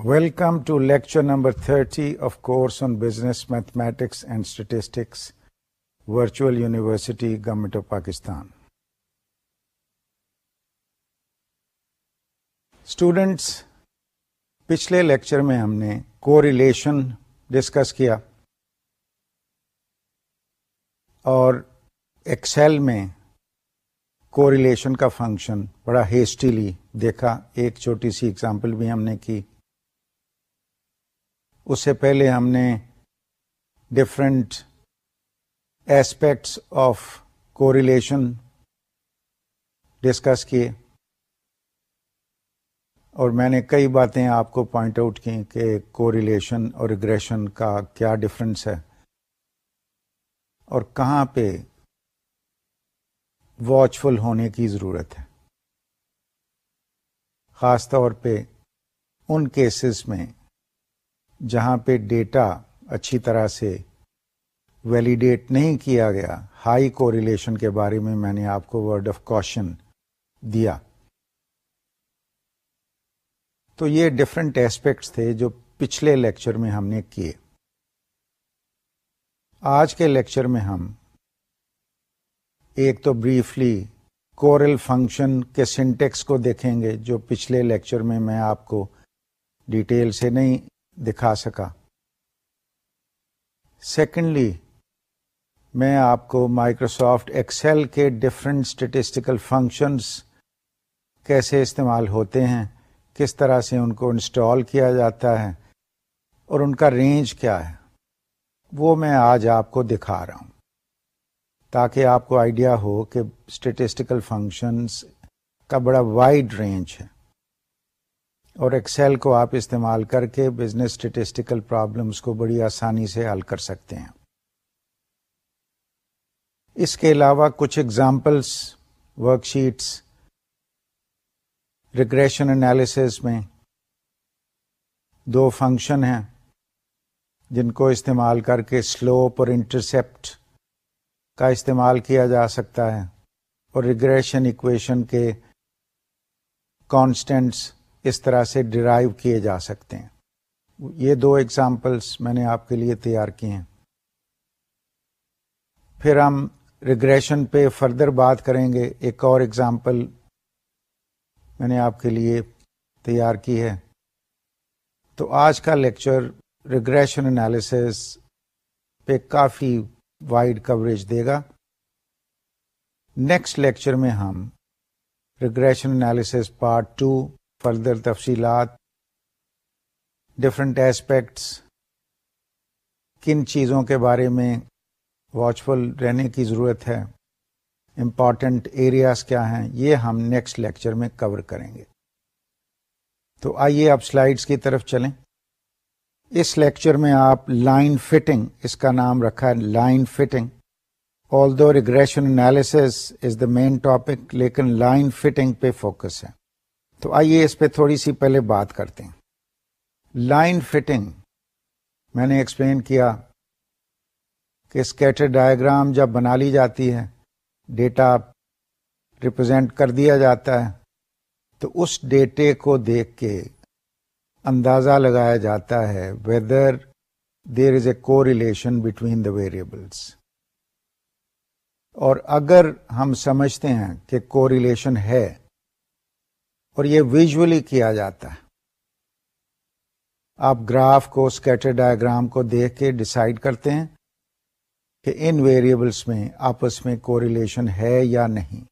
Welcome to lecture number thirty of course on business mathematics and statistics virtual university government of Pakistan students پچھلے lecture میں ہم نے کو relation discuss کیا اور ایکسل میں کو ریلیشن کا فنکشن بڑا ہیسٹیلی دیکھا ایک چھوٹی سی اگزامپل بھی ہم نے کی اس سے پہلے ہم نے different aspects of correlation discuss کیے اور میں نے کئی باتیں آپ کو پوائنٹ آؤٹ کی کہ کو ریلیشن اور ریگریشن کا کیا ڈفرنس ہے اور کہاں پہ واچفل ہونے کی ضرورت ہے خاص طور پہ ان کیسز میں جہاں پہ ڈیٹا اچھی طرح سے ویلیڈیٹ نہیں کیا گیا، ہائی کو ریلیشن کے بارے میں میں نے آپ کو ورڈ آف کوشن دیا۔ تو یہ ڈفرینٹ ایسپیکٹس تھے جو پچھلے لیکچر میں ہم نے کیے۔ آج کے لیکچر میں ہم ایک تو بریفلی کورل فنکشن کے سنٹیکس کو دیکھیں گے، جو پچھلے لیکچر میں میں آپ کو ڈیٹیل سے نہیں دکھا سکا۔ سیکنڈلی میں آپ کو مائکروسافٹ ایکسل کے ڈفرینٹ اسٹیٹسٹیکل فنکشنس کیسے استعمال ہوتے ہیں، کس طرح سے ان کو انسٹال کیا جاتا ہے اور ان کا رینج کیا ہے، وہ میں آج آپ کو دکھا رہا ہوں۔ تاکہ آپ کو آئیڈیا ہو کہ اسٹیٹسٹیکل فنکشنس کا بڑا وائڈ رینج ہے۔ اور ایکسل کو آپ استعمال کر کے بزنس اسٹیٹسٹیکل پرابلمس کو بڑی آسانی سے حل کر سکتے ہیں۔ اس کے علاوہ کچھ examples worksheets regression analysis میں دو فنکشن ہیں جن کو استعمال کر کے سلوپ اور انٹرسپٹ کا استعمال کیا جا سکتا ہے اور ریگریشن اکویشن کے کانسٹینٹس اس طرح سے ڈرائیو کیے جا سکتے ہیں۔ یہ دو ایگزامپلس میں نے آپ کے لیے تیار کیے ہیں۔ پھر ہم ریگریشن پہ فردر بات کریں گے۔ ایک اور ایگزامپل میں نے آپ کے لیے تیار کی ہے۔ تو آج کا لیکچر ریگریشن انالیس پہ کافی وائڈ کوریج دے گا۔ نیکسٹ لیکچر میں ہم regression analysis part two further تفصیلات ڈفرنٹ ایسپیکٹس کن چیزوں کے بارے میں واچفل رہنے کی ضرورت ہے امپورٹنٹ ایریاز کیا ہیں، یہ ہم نیکسٹ لیکچر میں کور کریں گے۔ تو آئیے آپ سلائڈس کی طرف چلیں۔ اس لیکچر میں آپ لائن فٹنگ اس کا نام رکھا ہے line fitting although regression analysis is the main topic لیکن لائن فٹنگ پہ فوکس ہے۔ تو آئیے اس پہ تھوڑی سی پہلے بات کرتے ہیں۔ لائن فٹنگ، میں نے ایکسپلین کیا کہ اسکیٹر ڈائگرام جب بنا لی جاتی ہے، ڈیٹا ریپرزینٹ کر دیا جاتا ہے، تو اس ڈیٹے کو دیکھ کے اندازہ لگایا جاتا ہے ویدر دیر از اے کو ریلیشن بٹوین دا ویریبلس اور اگر ہم سمجھتے ہیں کہ کو ریلیشن ہے اور یہ ویژلی کیا جاتا ہے۔ آپ گراف کو اسکیٹر ڈائگرام کو دیکھ کے ڈسائڈ کرتے ہیں کہ ان ویریبلس میں، آپس میں کو ریلیشن ہے یا نہیں۔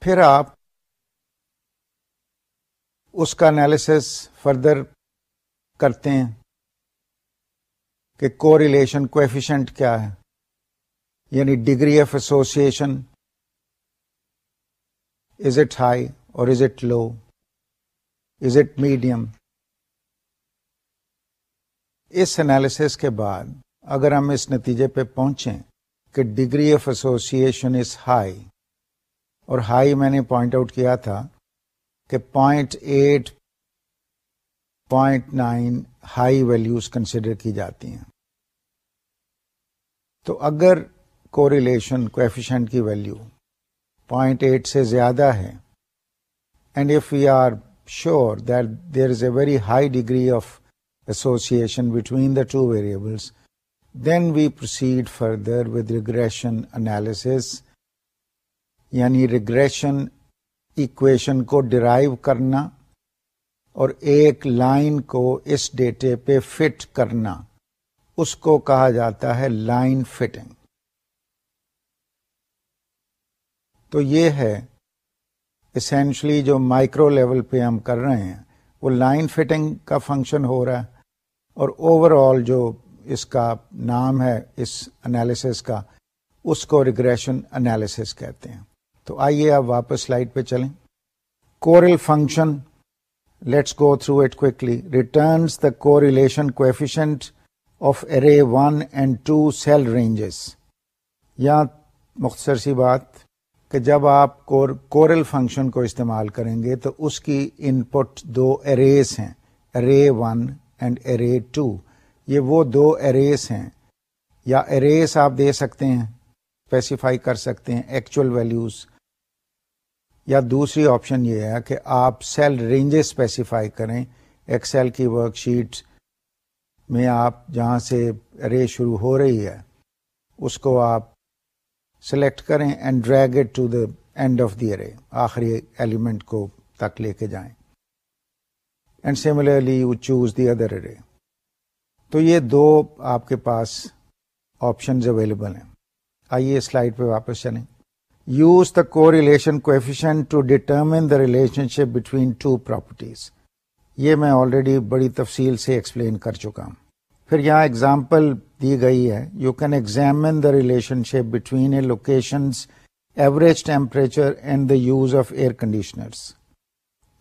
پھر آپ اس کا انالیس فردر کرتے ہیں کہ کو ریلیشن کوفیشنٹ کیا ہے۔ یعنی degree of association is it high اور is it low is it medium us analysis کے بعد اگر ہم اس نتیجے پہ پہنچیں کہ degree of association is high اور ہائی میں نے پوائنٹ آؤٹ کیا تھا کہ point eight point nine high values consider کی جاتی ہیں. تو اگر کو ریلیشن کی ویلو پوائنٹ ایٹ سے زیادہ ہے and if we are sure that there is a very high degree of association between the two variables then we proceed further with regression analysis یعنی ریگریشن اکویشن کو derive کرنا اور ایک line کو اس ڈیٹے پہ فٹ کرنا۔ اس کو کہا جاتا ہے لائن فٹنگ تو یہ ہے اسینشلی جو مائکرو لیول پہ ہم کر رہے ہیں، وہ لائن فٹنگ کا فنکشن ہو رہا ہے اور اوور آل جو اس کا نام ہے، اس انالیسس کا، اس کو ریگریشن انالیسس کہتے ہیں۔ تو آئیے آپ واپس سلائڈ پہ چلیں۔ Correl function let's go through it correl returns the correlation coefficient of array one and two cell ranges یا مختصر سی بات کہ جب آپ کورل فنکشن کو استعمال کریں گے تو اس کی ان پٹ دو اریز ہیں array one and array two یہ وہ دو اریز ہیں، یا اریز آپ دے سکتے ہیں اسپیسیفائی کر سکتے ہیں ایکچوئل ویلوز یا دوسری آپشن یہ ہے کہ آپ سیل رینجز اسپیسیفائی کریں ایکسل کی ورک شیٹ میں آپ جہاں سے رے شروع ہو رہی ہے، اس کو آپ سلیکٹ کریں and drag it to the end of the array آخری ایلیمنٹ کو تک لے کے جائیں. And similarly you choose the other array تو یہ دو آپ کے پاس آپشنز اویلیبل ہیں. آئیے سلائڈ پہ واپس چلیں. Use the correlation coefficient to determine the relationship between two properties یہ میں آلریڈی بڑی تفصیل سے ایکسپلین کر چکا ہوں. پھر یہاں اگزامپل دی گئی ہے. You can examine the relationship between a location average temperature and the use of air conditioners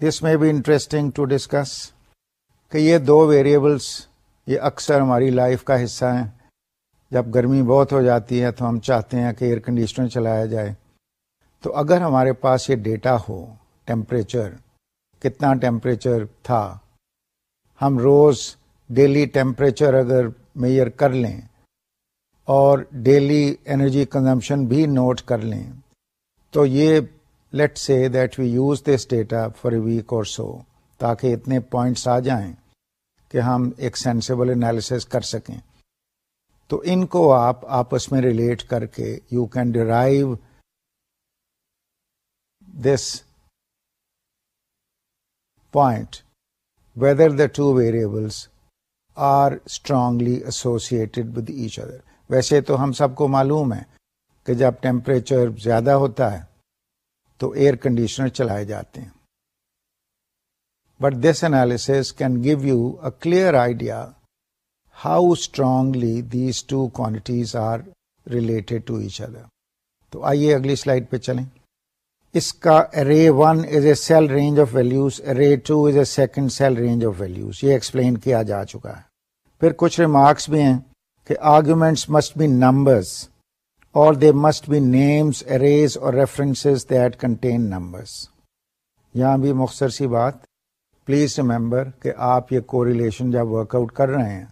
this may be interesting to discuss کہ یہ دو ویریبلس یہ اکثر ہماری لائف کا حصہ ہیں. جب گرمی بہت ہو جاتی ہے تو ہم چاہتے ہیں کہ ایئر کنڈیشنر چلایا جائے. تو اگر ہمارے پاس یہ ڈیٹا ہو ٹیمپریچر کتنا ٹیمپریچر تھا، ہم روز ڈیلی ٹیمپریچر اگر میئر کر لیں اور ڈیلی انرجی کنزمپشن بھی نوٹ کر لیں، تو یہ let say that we use this data for a week اور سو، تاکہ اتنے پوائنٹس آ جائیں کہ ہم ایک سینسیبل انالیس کر سکیں۔ تو ان کو آپ آپس میں ریلیٹ کر کے you can derive this point, whether the two variables are strongly associated with each other ویسے تو ہم سب کو معلوم ہے کہ جب ٹیمپریچر زیادہ ہوتا ہے تو ایئر کنڈیشنر چلائے جاتے ہیں۔ But this analysis can give you a clear idea how strongly these two quantities are related to each other تو آئیے اگلی سلائڈ پہ چلیں۔ اس کا array one is a cell range of values array two is a second cell range of values یہ explain کیا جا چکا ہے۔ پھر کچھ ریمارکس بھی ہیں کہ آرگومینٹس مسٹ بی نمبرس اور they must be names arrays اور ریفرنس دیٹ کنٹین نمبرس یہاں بھی مختصر سی بات پلیز ریمبر کہ آپ یہ کو ریلیشن جب ورک آؤٹ کر رہے ہیں،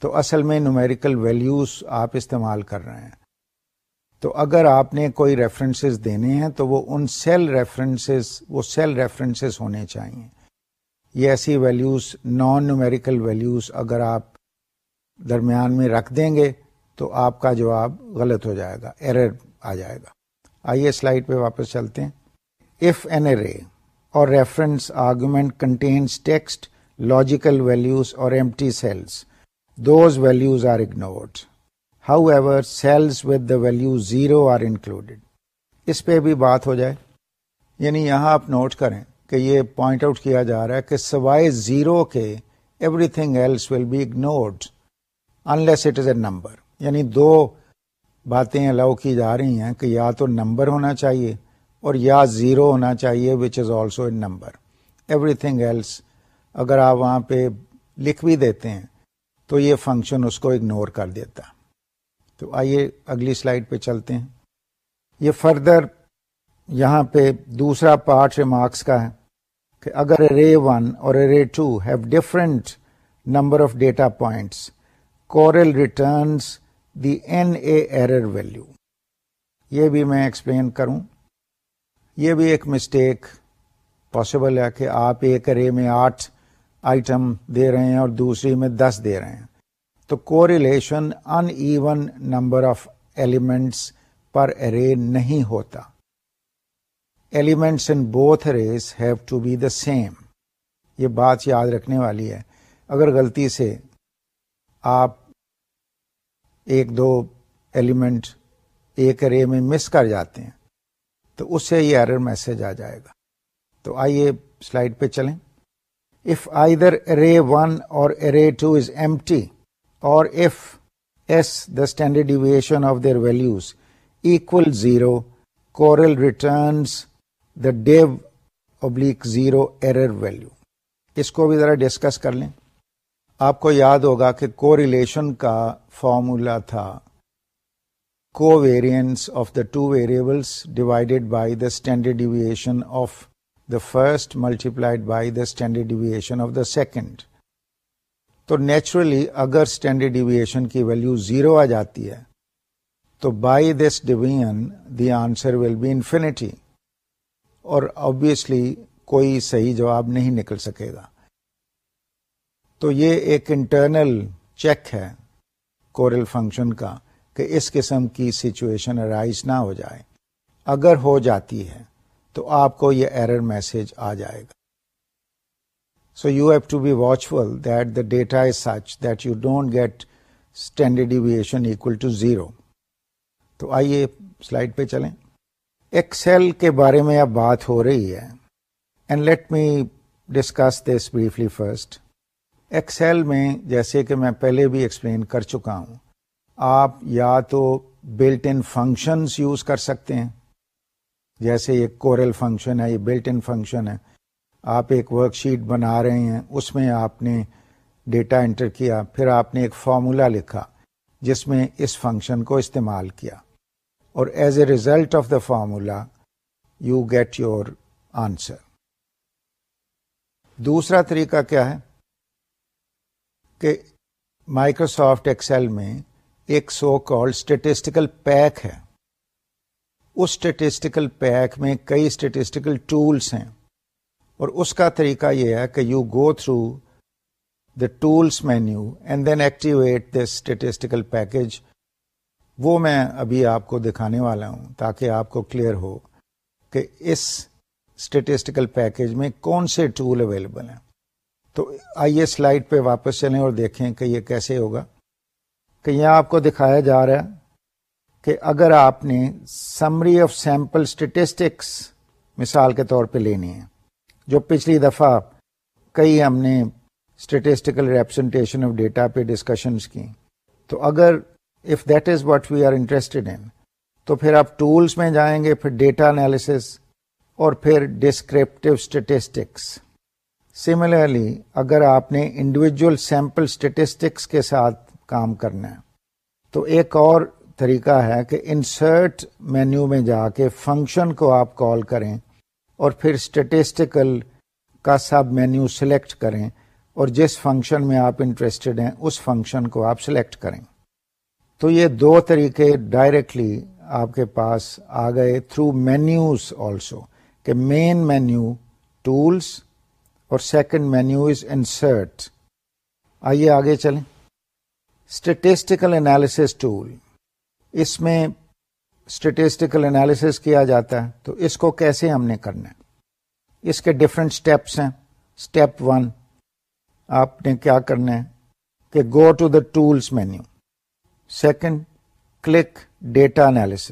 تو اصل میں نومیریکل ویلوز آپ استعمال کر رہے ہیں۔ تو اگر آپ نے کوئی ریفرنسز دینے ہیں، تو وہ ان سیل ریفرنسز وہ سیل ریفرنسز ہونے چاہیے یہ ایسی ویلوز نان نومیریکل ویلوز اگر آپ درمیان میں رکھ دیں گے تو آپ کا جواب غلط ہو جائے گا ایرر آ جائے گا۔ آئیے سلائڈ پہ واپس چلتے ہیں۔ If an array or reference argument contains text logical values or empty cells those values are ignored however cells with the value zero are included اس پہ بھی بات ہو جائے۔ یعنی یہاں آپ نوٹ کریں کہ یہ پوائنٹ آؤٹ کیا جا رہا ہے کہ سوائے زیرو کے everything else will be ignored unless it is a number یعنی دو باتیں الاؤ کی جا رہی ہیں کہ یا تو نمبر ہونا چاہیے اور یا زیرو ہونا چاہیے which is also a number everything else اگر آپ وہاں پہ لکھ بھی دیتے ہیں، تو یہ فنکشن اس کو اگنور کر دیتا. تو آئیے اگلی سلائڈ پہ چلتے ہیں. یہ فردر یہاں پہ دوسرا پارٹ ریمارکس کا ہے کہ اگر رے ون اور array two have different number of data points correl returns the N A error value یہ بھی میں ایکسپلین کروں. یہ بھی ایک مسٹیک پاسبل ہے کہ آپ ایک ارے میں آٹھ آئٹم دے رہے ہیں اور دوسری میں دس دے رہے ہیں. تو correlation uneven number of elements per array نہیں ہوتا. Elements in both arrays have to be the same یہ بات یاد رکھنے والی ہے. اگر غلطی سے آپ ایک دو ایلیمنٹ ایک ارے میں مس کر جاتے ہیں، تو اس سے یہ ایرر میسج آ جائے گا۔ تو آئیے سلائڈ پہ چلیں۔ If I there array one اور array two is M T اور if S the standard deviation of their values equal zero correl returns the div oblique zero error value اس کو بھی ذرا ڈسکس کر لیں۔ آپ کو یاد ہوگا کہ کو ریلیشن کا فارمولا تھا covariance of the two variables divided by the standard deviation of the first multiplied by the standard deviation of the second تو نیچرلی اگر اسٹینڈرڈ ڈیویشن کی ویلو زیرو آ جاتی ہے، تو by this division the answer will be infinity اور obviously کوئی صحیح جواب نہیں نکل سکے گا۔ تو یہ ایک انٹرنل چیک ہے کورل فنکشن کا کہ اس قسم کی سچویشن ارائز نہ ہو جائے۔ اگر ہو جاتی ہے تو آپ کو یہ ایرر میسج آ جائے گا۔ So you have to be watchful that the data is such that you don't get standard deviation equal to zero تو آئیے سلائڈ پہ چلیں۔ ایکسل کے بارے میں اب بات ہو رہی ہے۔ And let me discuss this briefly first Excel میں جیسے کہ میں پہلے بھی ایکسپلین کر چکا ہوں، آپ یا تو بلٹ ان فنکشنس یوز کر سکتے ہیں۔ جیسے یہ کورل فنکشن ہے، یہ بلٹ ان فنکشن ہے۔ آپ ایک ورک شیٹ بنا رہے ہیں، اس میں آپ نے ڈیٹا انٹر کیا، پھر آپ نے ایک فارمولا لکھا، جس میں اس فنکشن کو استعمال کیا۔ اور as a result of the formula you get your answer دوسرا طریقہ کیا ہے؟ کہ مائکروسافٹ ایکسل میں ایک سو کال اسٹیٹسٹیکل پیک ہے۔ اس اسٹیٹسٹیکل پیک میں کئی اسٹیٹسٹیکل ٹولس ہیں۔ اور اس کا طریقہ یہ ہے کہ you go through the tools menu and then activate the statistical package وہ میں ابھی آپ کو دکھانے والا ہوں تاکہ آپ کو کلیئر ہو کہ اس اسٹیٹسٹیکل پیکج میں کون سے ٹول اویلیبل ہیں۔ تو آئیے سلائڈ پہ واپس چلیں اور دیکھیں کہ یہ کیسے ہوگا کہ یہاں آپ کو دکھایا جا رہا ہے کہ اگر آپ نے سمری آف سیمپل اسٹیٹسٹکس مثال کے طور پہ لینی ہے، جو پچھلی دفعہ کئی ہم نے اسٹیٹسٹیکل ریپرزنٹیشن آف ڈیٹا پہ ڈسکشنس کی۔ تو اگر if that is what we are interested in تو پھر آپ ٹولس میں جائیں گے، پھر ڈیٹا انالیس اور پھر ڈسکرپٹیو اسٹیٹسٹکس سملرلی اگر آپ نے انڈیویجل سیمپل اسٹیٹسٹکس کے ساتھ کام کرنا ہے، تو ایک اور طریقہ ہے کہ انسرٹ مینیو میں جا کے فنکشن کو آپ کال کریں اور پھر اسٹیٹسٹیکل کا سب مینیو سلیکٹ کریں اور جس فنکشن میں آپ انٹرسٹڈ ہیں، اس فنکشن کو آپ سلیکٹ کریں۔ تو یہ دو طریقے ڈائریکٹلی آپ کے پاس آ گئے تھرو مینیوز آلسو کہ مین مینیو ٹولس اور سیکنڈ مینیو از انسرٹ آئیے آگے چلیں. اسٹیٹسٹیکل انالیس ٹول اس میں اسٹیٹسٹیکل انالیس کیا جاتا ہے، تو اس کو کیسے ہم نے کرنا ہے؟ اس کے ڈفرینٹ اسٹیپس ہیں. اسٹیپ ون آپ نے کیا کرنا ہے؟ کہ go to the tools menu second click data analysis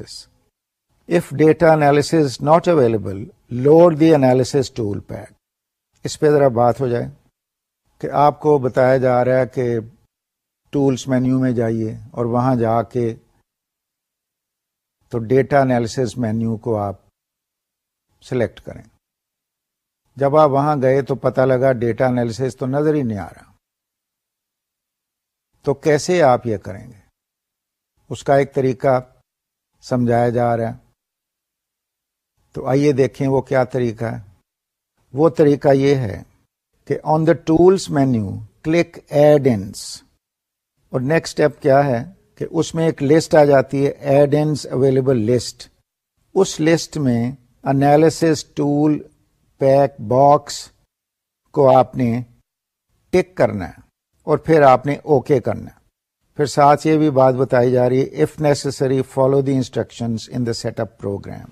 of data analysis not available load the analysis tool pack اس پہ ذرا بات ہو جائے کہ آپ کو بتایا جا رہا ہے کہ ٹولس مینیو میں جائیے اور وہاں جا کے تو ڈیٹا انالیس مینیو کو آپ سلیکٹ کریں۔ جب آپ وہاں گئے تو پتا لگا ڈیٹا انالیس تو نظر ہی نہیں آ رہا۔ تو کیسے آپ یہ کریں گے؟ اس کا ایک طریقہ سمجھایا جا رہا ہے۔ تو آئیے دیکھیں وہ کیا طریقہ ہے۔ وہ طریقہ یہ ہے کہ on the tools menu click add ins اور نیکسٹ اسٹیپ کیا ہے کہ اس میں ایک لسٹ آ جاتی ہے ایڈنس اویلیبل لسٹ اس لسٹ میں انالیس ٹول پیک باکس کو آپ نے ٹک کرنا ہے اور پھر آپ نے اوکے okay کرنا ہے. پھر ساتھ یہ بھی بات بتائی جا رہی ہے if necessary follow the instruction in the set up program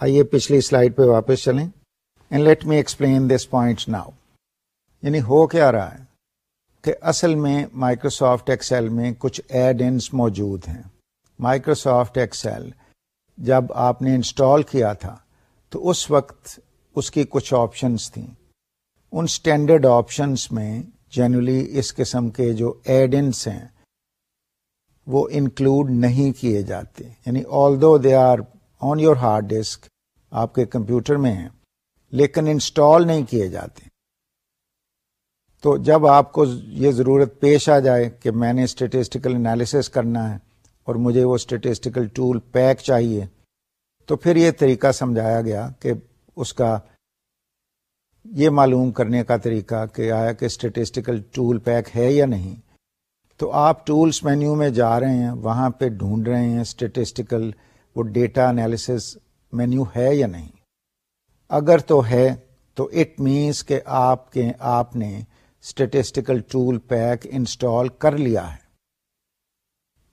آئیے پچھلی سلائڈ پہ واپس چلیں۔ And let me explain this point now یعنی ہو کیا رہا ہے کہ اصل میں مائکروسافٹ ایکسل میں کچھ ایڈ انس موجود ہیں۔ مائکروسافٹ ایکسل جب آپ نے انسٹال کیا تھا تو اس وقت اس کی کچھ آپشنس تھیں۔ ان اسٹینڈرڈ آپشنس میں جنرلی اس قسم کے جو ایڈ انس ہیں وہ انکلوڈ نہیں کیے جاتے۔ یعنی although they are on your hard disk آپ کے کمپیوٹر میں ہیں لیکن انسٹال نہیں کیے جاتے۔ تو جب آپ کو یہ ضرورت پیش آ جائے کہ میں نے اسٹیٹسٹیکل انالیسس کرنا ہے اور مجھے وہ اسٹیٹسٹیکل ٹول پیک چاہیے، تو پھر یہ طریقہ سمجھایا گیا کہ اس کا یہ معلوم کرنے کا طریقہ کہ آیا کہ اسٹیٹسٹیکل ٹول پیک ہے یا نہیں۔ تو آپ ٹولس مینیو میں جا رہے ہیں، وہاں پہ ڈھونڈ رہے ہیں اسٹیٹسٹیکل وہ ڈیٹا انالیسس مینیو ہے یا نہیں۔ اگر تو ہے، تو اٹ مینس کہ آپ کے، آپ نے اسٹیٹسٹیکل ٹول پیک انسٹال کر لیا ہے۔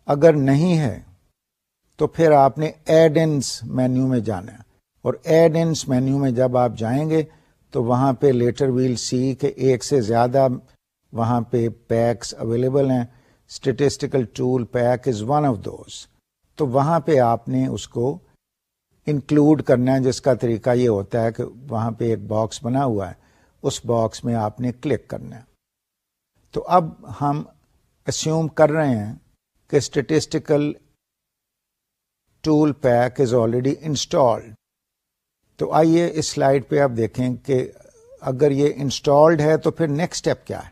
اگر نہیں ہے، تو پھر آپ نے ایڈنس مینیو میں جانا ہے۔ اور ایڈنس مینیو میں جب آپ جائیں گے، تو وہاں پہ لیٹر ویل سی کہ ایک سے زیادہ وہاں پہ پیکس اویلیبل ہیں۔ Statistical tool pack is one of those تو وہاں پہ آپ نے اس کو انکلوڈ کرنا ہے، جس کا طریقہ یہ ہوتا ہے کہ وہاں پہ ایک باکس بنا ہوا ہے، اس باکس میں آپ نے کلک کرنا ہے۔ تو اب ہم اسیوم کر رہے ہیں کہ statistical tool pack is already installed تو آئیے اس سلائڈ پہ آپ دیکھیں کہ اگر یہ انسٹالڈ ہے تو پھر نیکسٹ اسٹیپ کیا ہے۔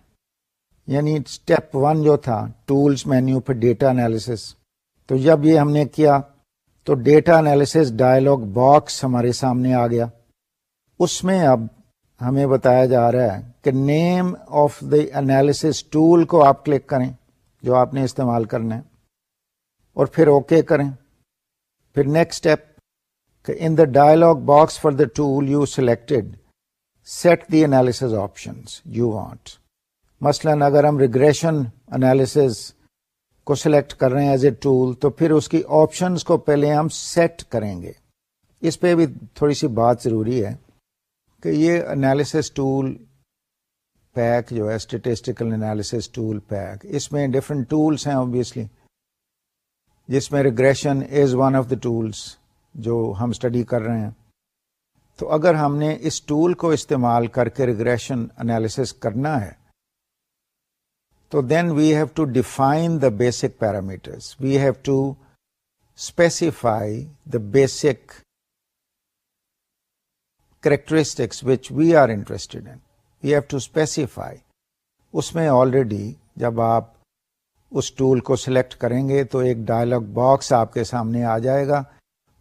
یعنی اسٹیپ ون جو تھا ٹولس مینیو پہ ڈیٹا انالیس تو جب یہ ہم نے کیا تو ڈیٹا انالیس ڈائلگ باکس ہمارے سامنے آ گیا۔ اس میں اب ہمیں بتایا جا رہا ہے کہ name of the analysis tool کو آپ کلک کریں جو آپ نے استعمال کرنا ہے اور پھر اوکے okay کریں۔ پھر نیکسٹ اسٹیپ کہ in the dialog box for the tool you selected set the analysis option you want مثلاً اگر ہم ریگریشن انالیس کو سلیکٹ کر رہے ہیں ایز اے ٹول تو پھر اس کی آپشنس کو پہلے ہم سیٹ کریں گے۔ اس پہ بھی تھوڑی سی بات ضروری ہے کہ یہ انالیس ٹول پیک جو ہے اسٹیٹسٹیکل انالیس ٹول پیک اس میں ڈفرینٹ ٹولس ہیں آبیسلی جس میں regression is one of the tools جو ہم اسٹڈی کر رہے ہیں۔ تو اگر ہم نے اس ٹول کو استعمال کر کے ریگریشن انالیس کرنا ہے تو then we have to define the basic parameters we have to specify the basic characteristics which we are interested in. We have to specify. اس میں آلریڈی جب آپ اس ٹول کو سلیکٹ کریں گے تو ایک ڈائلگ باکس آپ کے سامنے آ جائے گا۔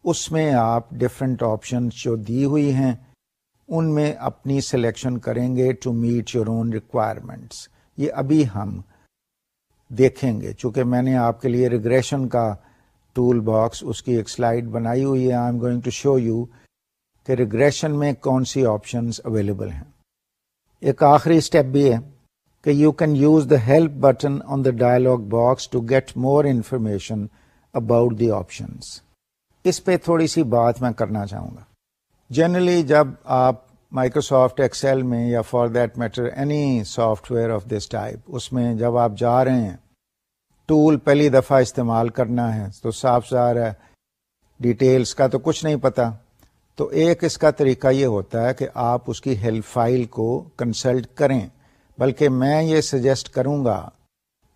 اس میں آپ ڈفرینٹ آپشن جو دی ہوئی ہیں، ان میں اپنی سلیکشن کریں گے to meet your own requirements یہ ابھی ہم دیکھیں گے۔ چونکہ میں نے آپ کے لیے ریگریشن کا ٹول باکس اس کی ایک سلائڈ بنائی ہوئی ہے۔ I am going to show you کہ ریگریشن میں کون سی آپشنس اویلیبل ہیں۔ ایک آخری اسٹیپ بھی ہے کہ you can use the help button on the dialog box to get more information about the options اس پہ تھوڑی سی بات میں کرنا چاہوں گا۔ جنرلی جب آپ مائکروسافٹ ایکسل میں یا for that matter any software of this type اس میں جب آپ جا رہے ہیں ٹول پہلی دفعہ استعمال کرنا ہے، تو صاف ظاہر ہے ڈیٹیلز کا تو کچھ نہیں پتا، تو ایک اس کا طریقہ یہ ہوتا ہے کہ آپ اس کی ہیلپ فائل کو کنسلٹ کریں، بلکہ میں یہ سجیسٹ کروں گا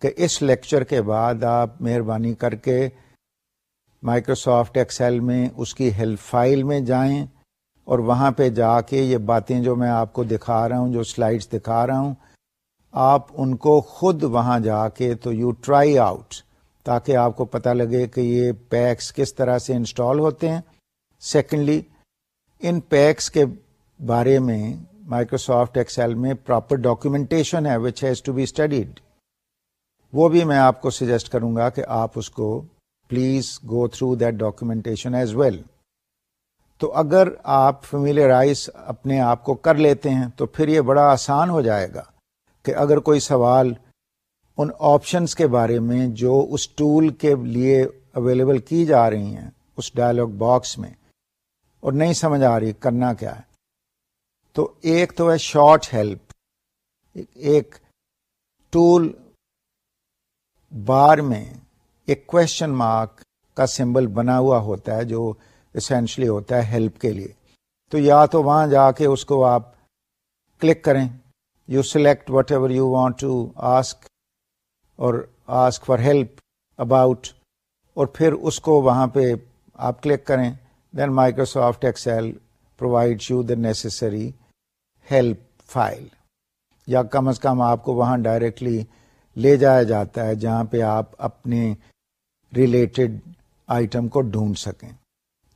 کہ اس لیکچر کے بعد آپ مہربانی کر کے مائکروسافٹ ایکسل میں اس کی ہیلپ فائل میں جائیں اور وہاں پہ جا کے یہ باتیں جو میں آپ کو دکھا رہا ہوں، جو سلائڈس دکھا رہا ہوں، آپ ان کو خود وہاں جا کے تو یو ٹرائی آؤٹ تاکہ آپ کو پتہ لگے کہ یہ پیکس کس طرح سے انسٹال ہوتے ہیں۔ سیکنڈلی ان پیکس کے بارے میں مائکروسافٹ ایکسل میں پراپر ڈاکومینٹیشن ہے which has to be studied وہ بھی میں آپ کو سجیسٹ کروں گا کہ آپ اس کو please go through that documentation as well تو اگر آپ فیملیرائز اپنے آپ کو کر لیتے ہیں تو پھر یہ بڑا آسان ہو جائے گا کہ اگر کوئی سوال ان آپشنس کے بارے میں جو اس ٹول کے لیے اویلیبل کی جا رہی ہیں، اس ڈائلگ باکس میں، اور نہیں سمجھ آ رہی کرنا کیا ہے۔ تو ایک تو ہے شارٹ ہیلپ ایک ٹول بار میں، ایک کوشچن مارک کا سمبل بنا ہوا ہوتا ہے جو اسینشلی ہوتا ہے ہیلپ کے لیے۔ تو یا تو وہاں جا کے اس کو آپ کلک کریں۔ You select whatever you want to ask اور آسک فار ہیلپ اباؤٹ اور پھر اس کو وہاں پہ آپ کلک کریں۔ Then Microsoft Excel provide you the necessary help file یا کم از کم آپ کو وہاں ڈائریکٹلی لے جایا جاتا ہے جہاں پہ آپ اپنے ریلیٹڈ آئٹم کو ڈھونڈ سکیں۔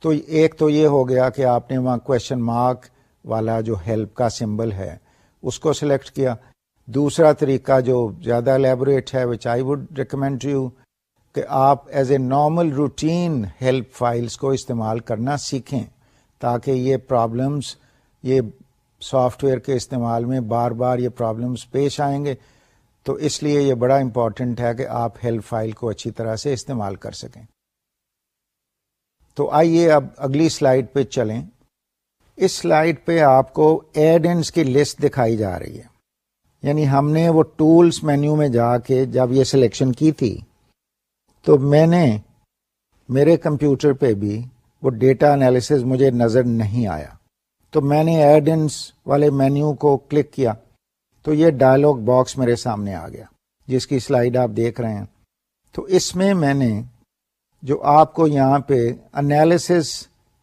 تو ایک تو یہ ہو گیا کہ آپ نے وہاں کوشچن مارک والا جو ہیلپ کا سمبل ہے، اس کو سلیکٹ کیا۔ دوسرا طریقہ جو زیادہ الیبوریٹ ہے which I would recommend you کہ آپ as a normal routine help files کو استعمال کرنا سیکھیں، تاکہ یہ پرابلمس یہ سافٹ ویئر کے استعمال میں بار بار یہ پرابلمس پیش آئیں گے۔ تو اس لیے یہ بڑا امپورٹنٹ ہے کہ آپ ہیلپ فائل کو اچھی طرح سے استعمال کر سکیں۔ تو آئیے اب اگلی سلائڈ پہ چلیں۔ اس سلائڈ پہ آپ کو ایڈنس کی لسٹ دکھائی جا رہی ہے۔ یعنی ہم نے وہ ٹولس مینیو میں جا کے جب یہ سلیکشن کی تھی، تو میں نے میرے کمپیوٹر پہ بھی وہ ڈیٹا انالیس مجھے نظر نہیں آیا۔ تو میں نے ایڈنس والے مینیو کو کلک کیا، تو یہ ڈائلگ باکس میرے سامنے آ گیا، جس کی سلائڈ آپ دیکھ رہے ہیں۔ تو اس میں میں نے جو آپ کو یہاں پہ انالیس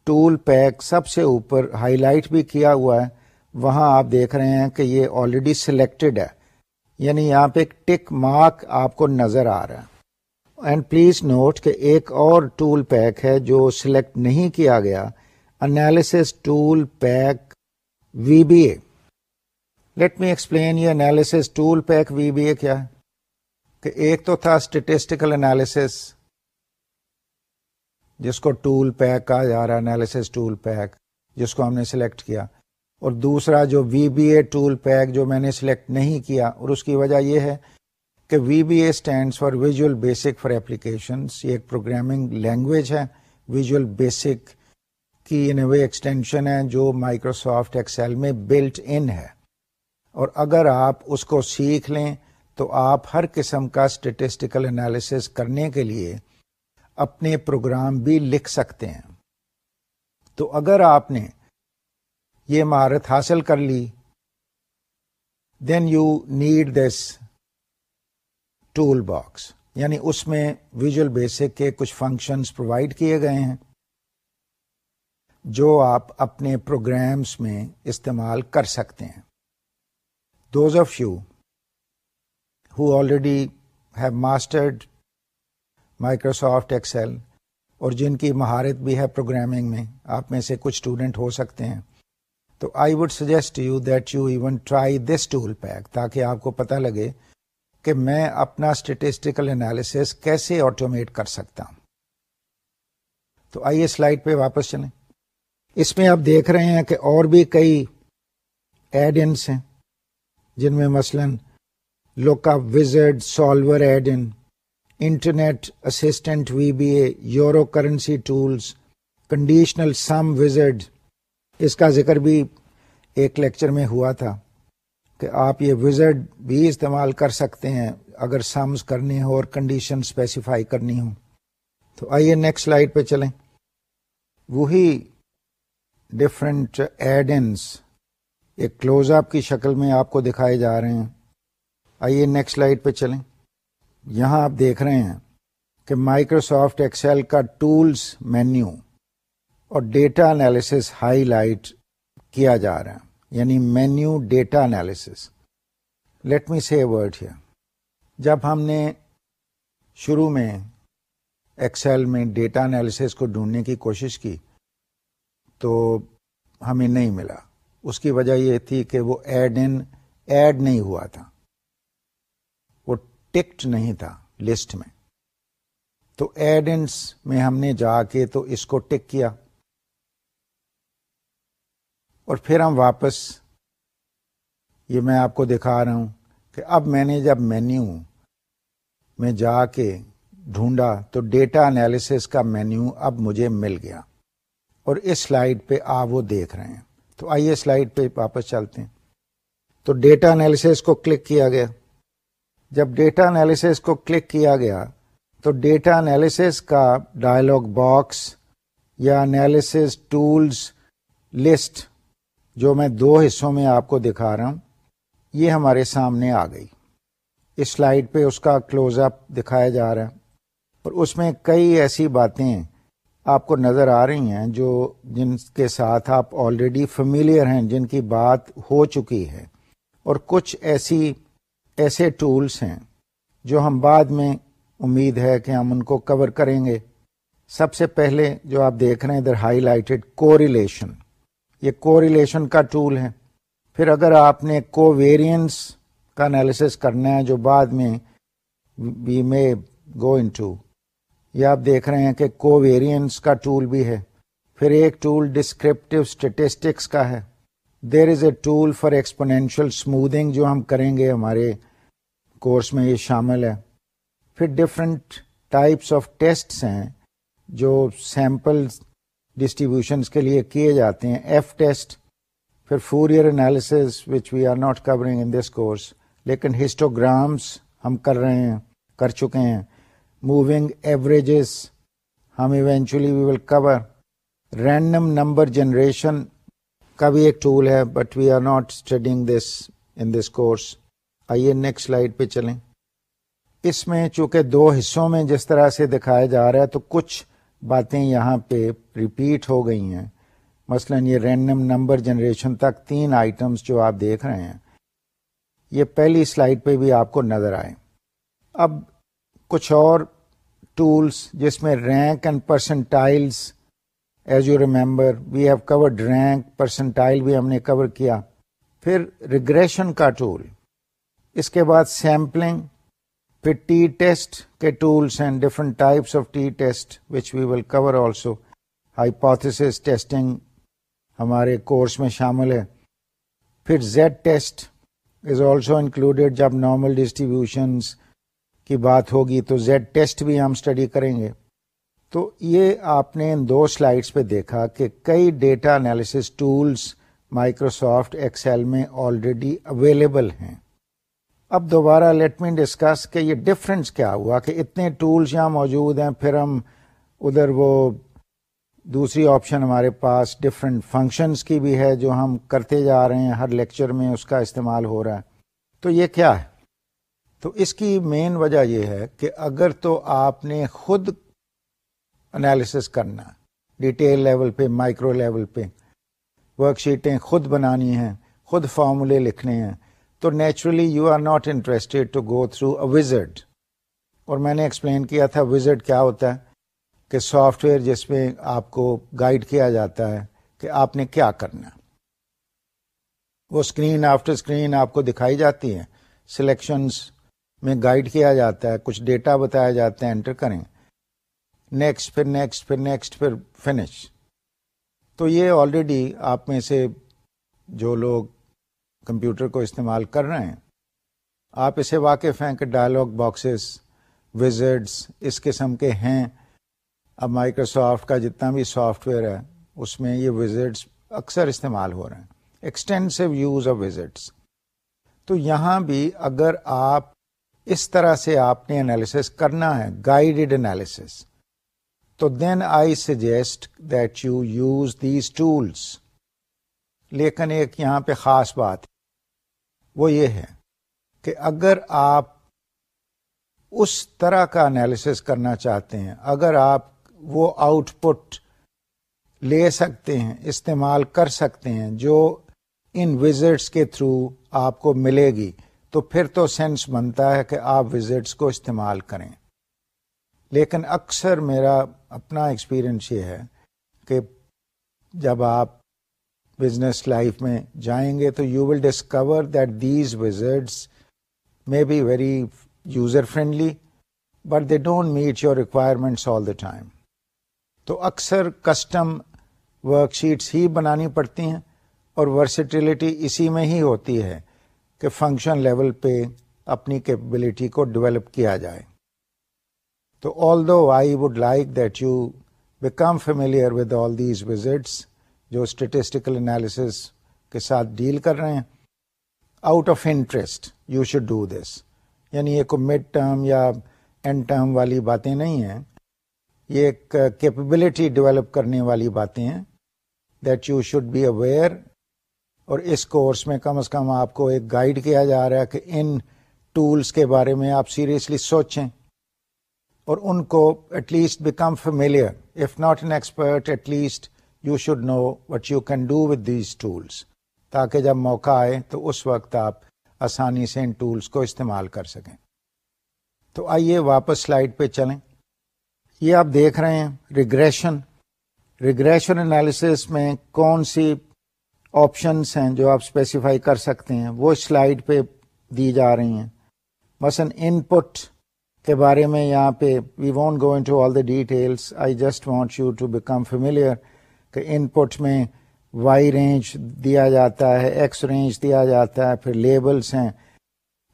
ٹول پیک سب سے اوپر ہائی لائٹ بھی کیا ہوا ہے، وہاں آپ دیکھ رہے ہیں کہ یہ آلریڈی سلیکٹڈ ہے۔ یعنی یہاں پہ ایک ٹک مارک آپ کو نظر آ رہا ہے۔ اینڈ پلیز نوٹ کہ ایک اور ٹول پیک ہے جو سلیکٹ نہیں کیا گیا۔ Analysis tool pack V B A let me explain یہ analysis tool pack V B A کیا ہے۔ کہ ایک تو تھا اسٹیٹسٹیکل انالیس جس کو ٹول پیک کہا جا رہا ہے انالیس ٹول پیک جس کو ہم نے سلیکٹ کیا۔ اور دوسرا جو V B A tool pack جو میں نے سلیکٹ نہیں کیا، اور اس کی وجہ یہ ہے کہ V B A stand for visual basic for application یہ ایک پروگرامنگ لینگویج ہے۔ ویژل بیسک کی ان وے ایکسٹینشن ہے جو مائکروسافٹ ایکسل میں بلٹ ان ہے۔ اور اگر آپ اس کو سیکھ لیں تو آپ ہر قسم کا اسٹیٹسٹیکل انالیس کرنے کے لیے اپنے پروگرام بھی لکھ سکتے ہیں۔ تو اگر آپ نے یہ مہارت حاصل کر لی then you need this tool box یعنی اس میں ویژل بیسک کے کچھ فنکشنز پرووائڈ کیے گئے ہیں، جو آپ اپنے پروگرامس میں استعمال کر سکتے ہیں۔ Those of you who already have mastered Microsoft Excel اور جن کی مہارت بھی ہے پروگرامنگ میں، آپ میں سے کچھ اسٹوڈینٹ ہو سکتے ہیں۔ تو I would suggest you that you even try this tool pack تاکہ آپ کو پتہ لگے کہ میں اپنا اسٹیٹسٹیکل انالیس کیسے آٹومیٹ کر سکتا ہوں۔ تو آئیے سلائڈ پہ واپس چلیں۔ اس میں آپ دیکھ رہے ہیں کہ اور بھی کئی ایڈ انس ہیں، جن میں مثلاً lookup wizard solver add in internet assistant V B A euro currency tools conditional sum wizard اس کا ذکر بھی ایک لیکچر میں ہوا تھا کہ آپ یہ وزڈ بھی استعمال کر سکتے ہیں اگر سمز کرنے ہو اور کنڈیشن اسپیسیفائی کرنی ہو تو آئیے نیکسٹ سلائڈ پہ چلیں۔ وہی ڈفرینٹ ایڈنس ایک کلوز اپ کی شکل میں آپ کو دکھائے جا رہے ہیں۔ آئیے نیکسٹ سلائڈ پہ چلیں۔ یہاں آپ دیکھ رہے ہیں کہ مائکروسافٹ ایکسل کا ٹولز مینیو اور ڈیٹا انالیس ہائی لائٹ کیا جا رہا ہے یعنی menu data analysis let me see word here جب ہم نے شروع میں ایکسل میں ڈیٹا انالیس کو ڈھونڈنے کی کوشش کی تو ہمیں نہیں ملا۔ اس کی وجہ یہ تھی کہ وہ ایڈ ان، ایڈ نہیں ہوا تھا۔ ٹکٹ نہیں تھا لسٹ میں۔ تو ایڈنس میں ہم نے جا کے تو اس کو ٹک کیا۔ اور پھر ہم واپس، یہ میں آپ کو دکھا رہا ہوں کہ اب میں نے جب مینیو میں جا کے ڈھونڈا تو ڈیٹا انالیسس کا مینیو اب مجھے مل گیا۔ اور اس سلائڈ پہ آپ وہ دیکھ رہے ہیں۔ تو آئیے سلائڈ پہ واپس چلتے ہیں۔ تو ڈیٹا انالیسس کو کلک کیا گیا۔ جب ڈیٹا انالیسس کو کلک کیا گیا تو ڈیٹا انالیسس کا ڈائلگ باکس یا انالیسس ٹولز لسٹ جو میں دو حصوں میں آپ کو دکھا رہا ہوں، یہ ہمارے سامنے آ گئی۔ اس سلائڈ پہ اس کا کلوز اپ دکھایا جا رہا ہے اور اس میں کئی ایسی باتیں آپ کو نظر آ رہی ہیں جو جن کے ساتھ آپ آلریڈی فیملیئر ہیں، جن کی بات ہو چکی ہے۔ اور کچھ ایسی ایسے ٹولس ہیں جو ہم بعد میں امید ہے کہ ہم ان کو کور کریں گے۔ سب سے پہلے جو آپ دیکھ رہے ہیں ادھر ہائی لائٹڈ کو ریلیشن یہ کو ریلیشن کا ٹول ہے۔ پھر اگر آپ نے کو ویریئنس کا انالیس کرنا ہے جو بعد میں وی مے گو ان ٹو یہ آپ دیکھ رہے ہیں کہ کو ویریئنس کا ٹول بھی ہے۔ پھر ایک ٹول ڈسکرپٹیو اسٹیٹسٹکس کا ہے۔ There is a tool for exponential smoothing جو ہم کریں گے ہمارے کورس میں یہ شامل ہے۔ پھر ڈفرینٹ ٹائپس آف ٹیسٹ ہیں جو سیمپل ڈسٹریبیوشنس کے لیے کیے جاتے ہیں۔ ایف ٹیسٹ پھر Fourier analysis which we are not covering in this course لیکن ہسٹوگرامس ہم کر رہے ہیں، کر چکے ہیں۔ موونگ ایوریجز ہم eventually we will cover random number generation کا بھی ایک ٹول ہے but we are not studying this in this course آئیے نیکسٹ سلائڈ پہ چلیں۔ اس میں چونکہ دو حصوں میں جس طرح سے دکھایا جا رہا ہے تو کچھ باتیں یہاں پہ ریپیٹ ہو گئی ہیں۔ مثلا یہ رینڈم نمبر جنریشن تک تین آئٹمس جو آپ دیکھ رہے ہیں، یہ پہلی سلائڈ پہ بھی آپ کو نظر آئے۔ اب کچھ اور ٹولس جس میں rank and percentiles as you remember we have covered rank percentile بھی ہم نے کور کیا۔ پھر ریگریشن کا ٹول اس کے بعد سیمپلنگ پھر ٹی ٹیسٹ کے tools and different types of T test which we will cover also hypothesis testing ہمارے کورس میں شامل ہے. پھر Z test is also included جب نارمل ڈسٹریبیوشنس کی بات ہوگی تو زیڈ ٹیسٹ بھی ہم اسٹڈی کریں گے. تو یہ آپ نے ان دو سلائڈس پہ دیکھا کہ کئی data analysis tools Microsoft Excel میں آلریڈی اویلیبل ہیں. اب دوبارہ لیٹ می ڈسکس کہ یہ ڈفرینس کیا ہوا کہ اتنے ٹولس یہاں موجود ہیں، پھر ہم ادھر وہ دوسری آپشن ہمارے پاس ڈفرینٹ فنکشنس کی بھی ہے جو ہم کرتے جا رہے ہیں، ہر لیکچر میں اس کا استعمال ہو رہا ہے۔ تو یہ کیا ہے؟ تو اس کی مین وجہ یہ ہے کہ اگر تو آپ نے خود انالیسس کرنا ڈیٹیل لیول پہ مائکرو لیول پہ ورک شیٹیں خود بنانی ہیں، خود فارمولے لکھنے ہیں تو naturally you are not interested to go through a wizard اور میں نے ایکسپلین کیا تھا وزٹ کیا ہوتا ہے کہ سافٹ ویئر جس میں آپ کو گائیڈ کیا جاتا ہے کہ آپ نے کیا کرنا وہ اسکرین آفٹر اسکرین آپ کو دکھائی جاتی ہے سلیکشنس میں گائیڈ کیا جاتا ہے، کچھ ڈیٹا بتایا جاتا ہے، انٹر کریں۔ نیکسٹ، پھر نیکسٹ پھر نیکسٹ، پھر فنش۔ تو یہ آلریڈی آپ میں سے جو لوگ کمپیوٹر کو استعمال کر رہے ہیں۔ آپ اسے واقف ہیں کہ ڈائلگ باکسز وزٹس اس قسم کے ہیں۔ اب مائکروسافٹ کا جتنا بھی سافٹ ویئر ہے، اس میں یہ وزٹس اکثر استعمال ہو رہے ہیں۔ ایکسٹینسو یوز آف وزٹس تو یہاں بھی اگر آپ اس طرح سے آپ نے انالیس کرنا ہے گائیڈیڈ انالیس تو then I suggest that you use these tools لیکن ایک یہاں پہ خاص بات وہ یہ ہے کہ اگر آپ اس طرح کا انالیس کرنا چاہتے ہیں، اگر آپ وہ آؤٹ پٹ لے سکتے ہیں، استعمال کر سکتے ہیں جو ان وزٹس کے تھرو آپ کو ملے گی، تو پھر تو سینس بنتا ہے کہ آپ وزٹس کو استعمال کریں۔ لیکن اکثر میرا اپنا ایکسپیرئنس یہ ہے کہ جب آپ بزنس لائف میں جائیں گے تو you will discover that these wizards may be very user friendly but they don't meet your requirements all the time تو اکثر کسٹم ورک شیٹس ہی بنانی پڑتی ہیں اور ورسٹیلٹی اسی میں ہی ہوتی ہے کہ فنکشن لیول پہ اپنی کیپبلٹی کو ڈیولپ کیا جائے۔ تو although I would like that you become familiar with all these wizards جو اسٹیٹسٹیکل انالیس کے ساتھ ڈیل کر رہے ہیں. Out of interest you should do this یعنی یہ کوئی مڈ ٹرم یا اینڈ ٹرم والی باتیں نہیں ہیں. یہ ایک کیپبلٹی ڈیولپ کرنے والی باتیں ہیں that you should be aware اور اس کورس میں کم از کم آپ کو ایک گائیڈ کیا جا رہا ہے کہ ان ٹولس کے بارے میں آپ سیریسلی سوچیں. اور ان کو at least become familiar if not an expert at least you should know what you can do with these tools تاکہ جب موقع آئے تو اس وقت آپ آسانی سے ان ٹولس کو استعمال کر سکیں۔ تو آئیے واپس سلائڈ پہ چلیں۔ یہ آپ دیکھ رہے ہیں ریگریشن ریگریشن انالیس میں کون سی آپشنس ہیں جو آپ اسپیسیفائی کر سکتے ہیں؟ وہ سلائڈ پہ دی جا رہی ہیں۔ مثلا ان پٹ کے بارے میں یہاں پہ we want go into all the details I just want you to become familiar کہ ان پٹ میں وائی رینج دیا جاتا ہے ایکس رینج دیا جاتا ہے، پھر لیبلس ہیں،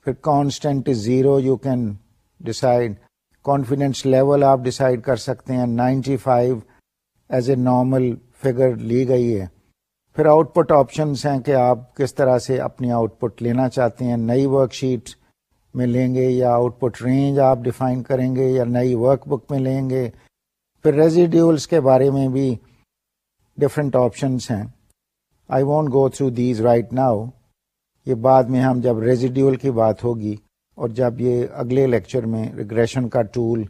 پھر constant zero you can decide confidence level آپ ڈسائڈ کر سکتے ہیں ninety five as a normal figure لی گئی ہے. پھر آؤٹ پٹ آپشنس ہیں کہ آپ کس طرح سے اپنی آؤٹ پٹ لینا چاہتے ہیں، نئی ورک شیٹ میں لیں گے یا آؤٹ پٹ رینج آپ ڈیفائن کریں گے یا نئی ورک بک میں لیں گے. پھر ریزیڈیولس کے بارے میں بھی ڈفرینٹ آپشنس ہیں۔ I won't go through these right now یہ بعد میں ہم جب ریزیڈیول کی بات ہوگی اور جب یہ اگلے لیکچر میں ریگریشن کا tool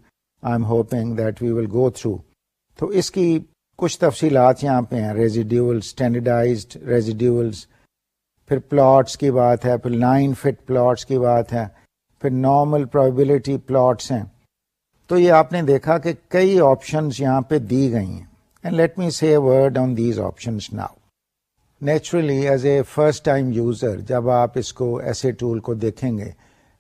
I am hoping that we will go through تو اس کی کچھ تفصیلات یہاں پہ ہیں۔ ریزیڈیول اسٹینڈرڈائزڈ ریزیڈیولس پھر پلاٹس کی بات ہے، پھر لائن فٹ پلاٹس کی بات ہے، پھر نارمل پرابیبلٹی پلاٹس ہیں۔ تو یہ آپ نے دیکھا کہ کئی آپشنز یہاں پہ دی گئی ہیں۔ And let me see word on these options now naturally as a first time user جب آپ اس کو ایسے ٹول کو دیکھیں گے،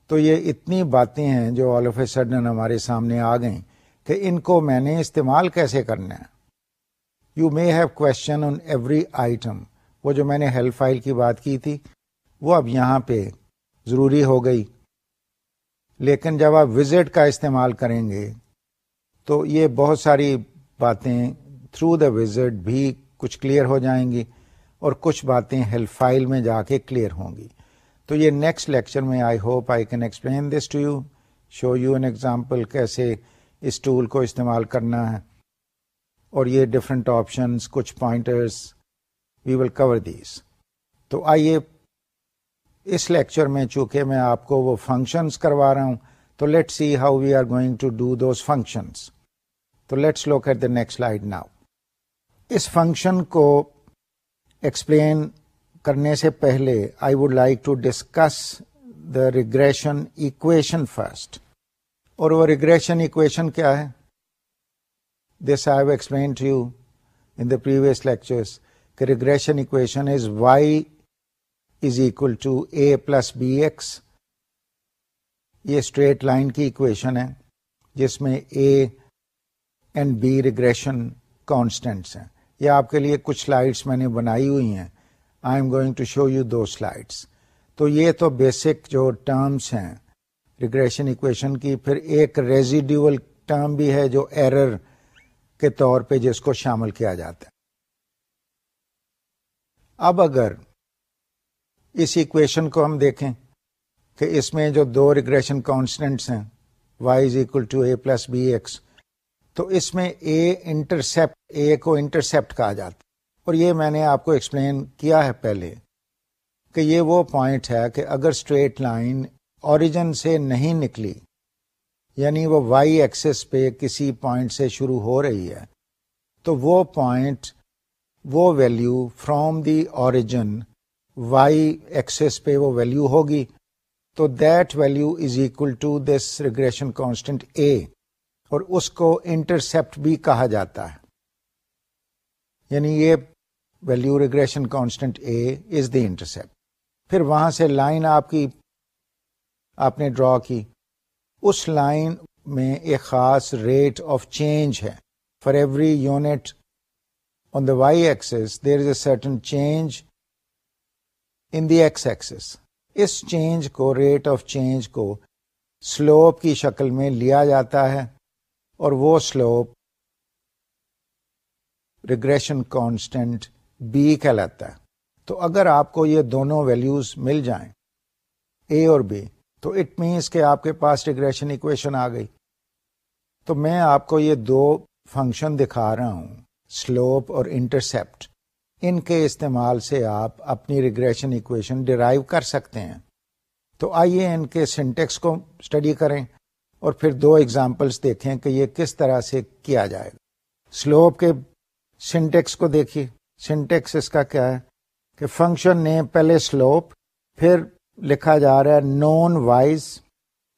تو یہ اتنی باتیں ہیں جو آل آف اے سڈن ہمارے سامنے آ گئیں کہ ان کو میں نے استعمال کیسے کرنا ہے۔ You may have question on every item وہ جو میں نے ہیلپ فائل کی بات کی تھی، وہ اب یہاں پہ ضروری ہو گئی۔ لیکن جب آپ وزٹ کا استعمال کریں گے، تو یہ بہت ساری باتیں تھرو دا وزٹ بھی کچھ کلیئر ہو جائیں گی اور کچھ باتیں ہیلپ فائل میں جا کے کلیئر ہوں گی۔ تو یہ نیکسٹ لیکچر میں I hope I can explain this to you show you an example کیسے اس ٹول کو استعمال کرنا ہے۔ اور یہ ڈفرینٹ آپشنس کچھ pointers we will cover these تو آئیے اس لیکچر میں، چونکہ میں آپ کو وہ فنکشنس کروا رہا ہوں، تو let see how we are going to do those functions تو let's look at the next light now us function کو ایکسپلین کرنے سے پہلے I would like to discuss the regression equation first اور وہ ریگریشن اکویشن کیا ہے؟ This I explain to you in the previous lectures کہ regression equation is Y is equal to A plus B X یہ straight line کی equation ہے، جس میں A and B regression constants ہیں۔ یہ آپ کے لیے کچھ سلائڈس میں نے بنائی ہوئی ہیں۔ I am going to show you two slides تو یہ تو بیسک جو ٹرمس ہیں ریگریشن اکویشن کی، پھر ایک ریزیڈیول ٹرم بھی ہے جو ایرر کے طور پہ جس کو شامل کیا جاتا ہے۔ اب اگر اس اکویشن کو ہم دیکھیں کہ اس میں جو دو ریگریشن کانسٹنٹس ہیں Y is equal to A plus B X تو اس میں اے انٹرسپٹ اے کو انٹرسپٹ کہا جاتا اور یہ میں نے آپ کو ایکسپلین کیا ہے پہلے کہ یہ وہ پوائنٹ ہے کہ اگر اسٹریٹ لائن اوریجن سے نہیں نکلی یعنی وہ وائی ایکسس پہ کسی پوائنٹ سے شروع ہو رہی ہے، تو وہ پوائنٹ وہ value from the origin Y axis پہ وہ ویلو ہوگی۔ تو that value is equal to this regression constant A اور اس کو انٹرسپٹ بھی کہا جاتا ہے۔ یعنی یہ value regression constant A is the intercept پھر وہاں سے لائن آپ کی آپ نے ڈرا کی۔ اس لائن میں ایک خاص ریٹ آف چینج ہے۔ For every unit on the Y axis there is a certain change in the X axis us change کو ریٹ آف چینج کو سلوپ کی شکل میں لیا جاتا ہے۔ اور وہ سلوپ ریگریشن کانسٹینٹ بی کہلاتا ہے۔ تو اگر آپ کو یہ دونوں ویلیوز مل جائیں اے اور بی تو اٹ مینس کہ آپ کے پاس ریگریشن اکویشن آ گئی۔ تو میں آپ کو یہ دو فنکشن دکھا رہا ہوں سلوپ اور انٹرسپٹ ان کے استعمال سے آپ اپنی ریگریشن اکویشن ڈرائیو کر سکتے ہیں۔ تو آئیے ان کے سینٹیکس کو اسٹڈی کریں۔ اور پھر دو ایگزامپلس دیکھیں کہ یہ کس طرح سے کیا جائے گا۔ سلوپ کے سینٹیکس کو دیکھیے۔ سینٹیکس اس کا کیا ہے کہ فنکشن نے پہلے سلوپ پھر لکھا جا رہا ہے known Ys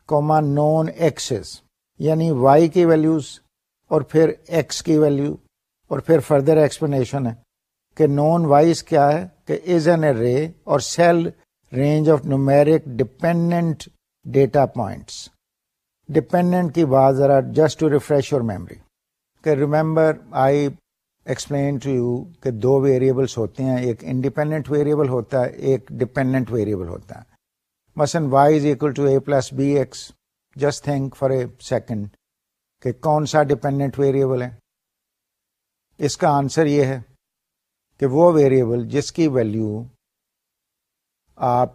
comma known Xs یعنی وائی کی ویلوز اور پھر ایکس کی ویلو اور پھر فردر ایکسپلینیشن ہے کہ نون وائز کیا ہے کہ از این اے رے اور cell range of numeric dependent data points dependent کی بات ذرا just to refresh your memory کہ remember I explain to you کہ دو ویریبلس ہوتے ہیں، ایک انڈیپینڈنٹ ویریبل ہوتا ہے، ایک ڈپینڈنٹ ویریبل ہوتا ہے۔ مثلاً Y is equal to A plus B X just think for a second کہ کون سا ڈپینڈنٹ ویریبل ہے۔ اس کا آنسر یہ ہے کہ وہ ویریبل جس کی ویلو آپ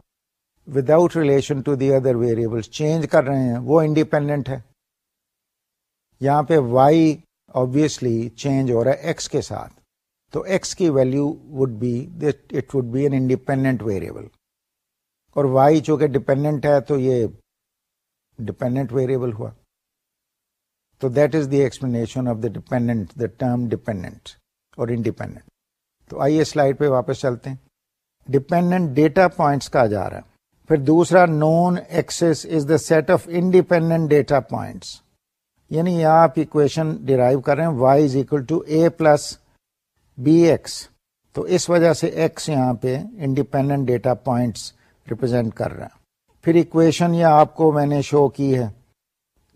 without relation to the other variable change کر رہے ہیں وہ انڈیپینڈنٹ ہے یہاں پہ وائی آبیسلی چینج ہو رہا ہے ایکس کے ساتھ تو ایکس کی value would be it would be an independent variable اور وائی چونکہ ڈپینڈنٹ ہے تو یہ ڈپینڈنٹ ویریبل ہوا تو that is the explanation of the dependent the term dependent اور انڈیپینڈنٹ تو آئیے سلائڈ پہ واپس چلتے ہیں ڈپینڈنٹ ڈیٹا پوائنٹس کا جا رہا ہے پھر دوسرا known axis is the set of independent data points یعنی آپ اکویشن ڈرائیو کر رہے ہیں. Y is equal to A plus B X تو اس وجہ سے ایکس یہاں پہ انڈیپینڈنٹ ڈیٹا پوائنٹس ریپرزینٹ کر رہا ہے. پھر اکویشن یہ آپ کو میں نے شو کی ہے.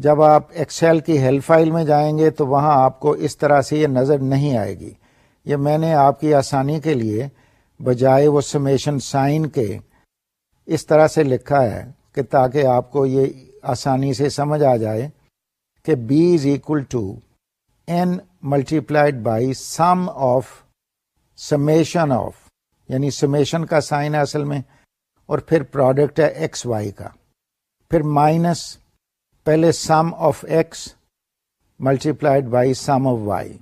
جب آپ ایکسل کی ہیلپ فائل میں جائیں گے تو وہاں آپ کو اس طرح سے یہ نظر نہیں آئے گی. یہ میں نے آپ کی آسانی کے لیے بجائے وہ سمیشن سائن کے اس طرح سے لکھا ہے کہ تاکہ آپ کو یہ آسانی سے سمجھ آ جائے کہ B is equal to N multiplied by sum of summation of یعنی سمیشن کا سائن ہے اصل میں اور پھر پروڈکٹ ہے ایکس وائی کا۔ پھر مائنس پہلے sum of X multiplied by sum of Y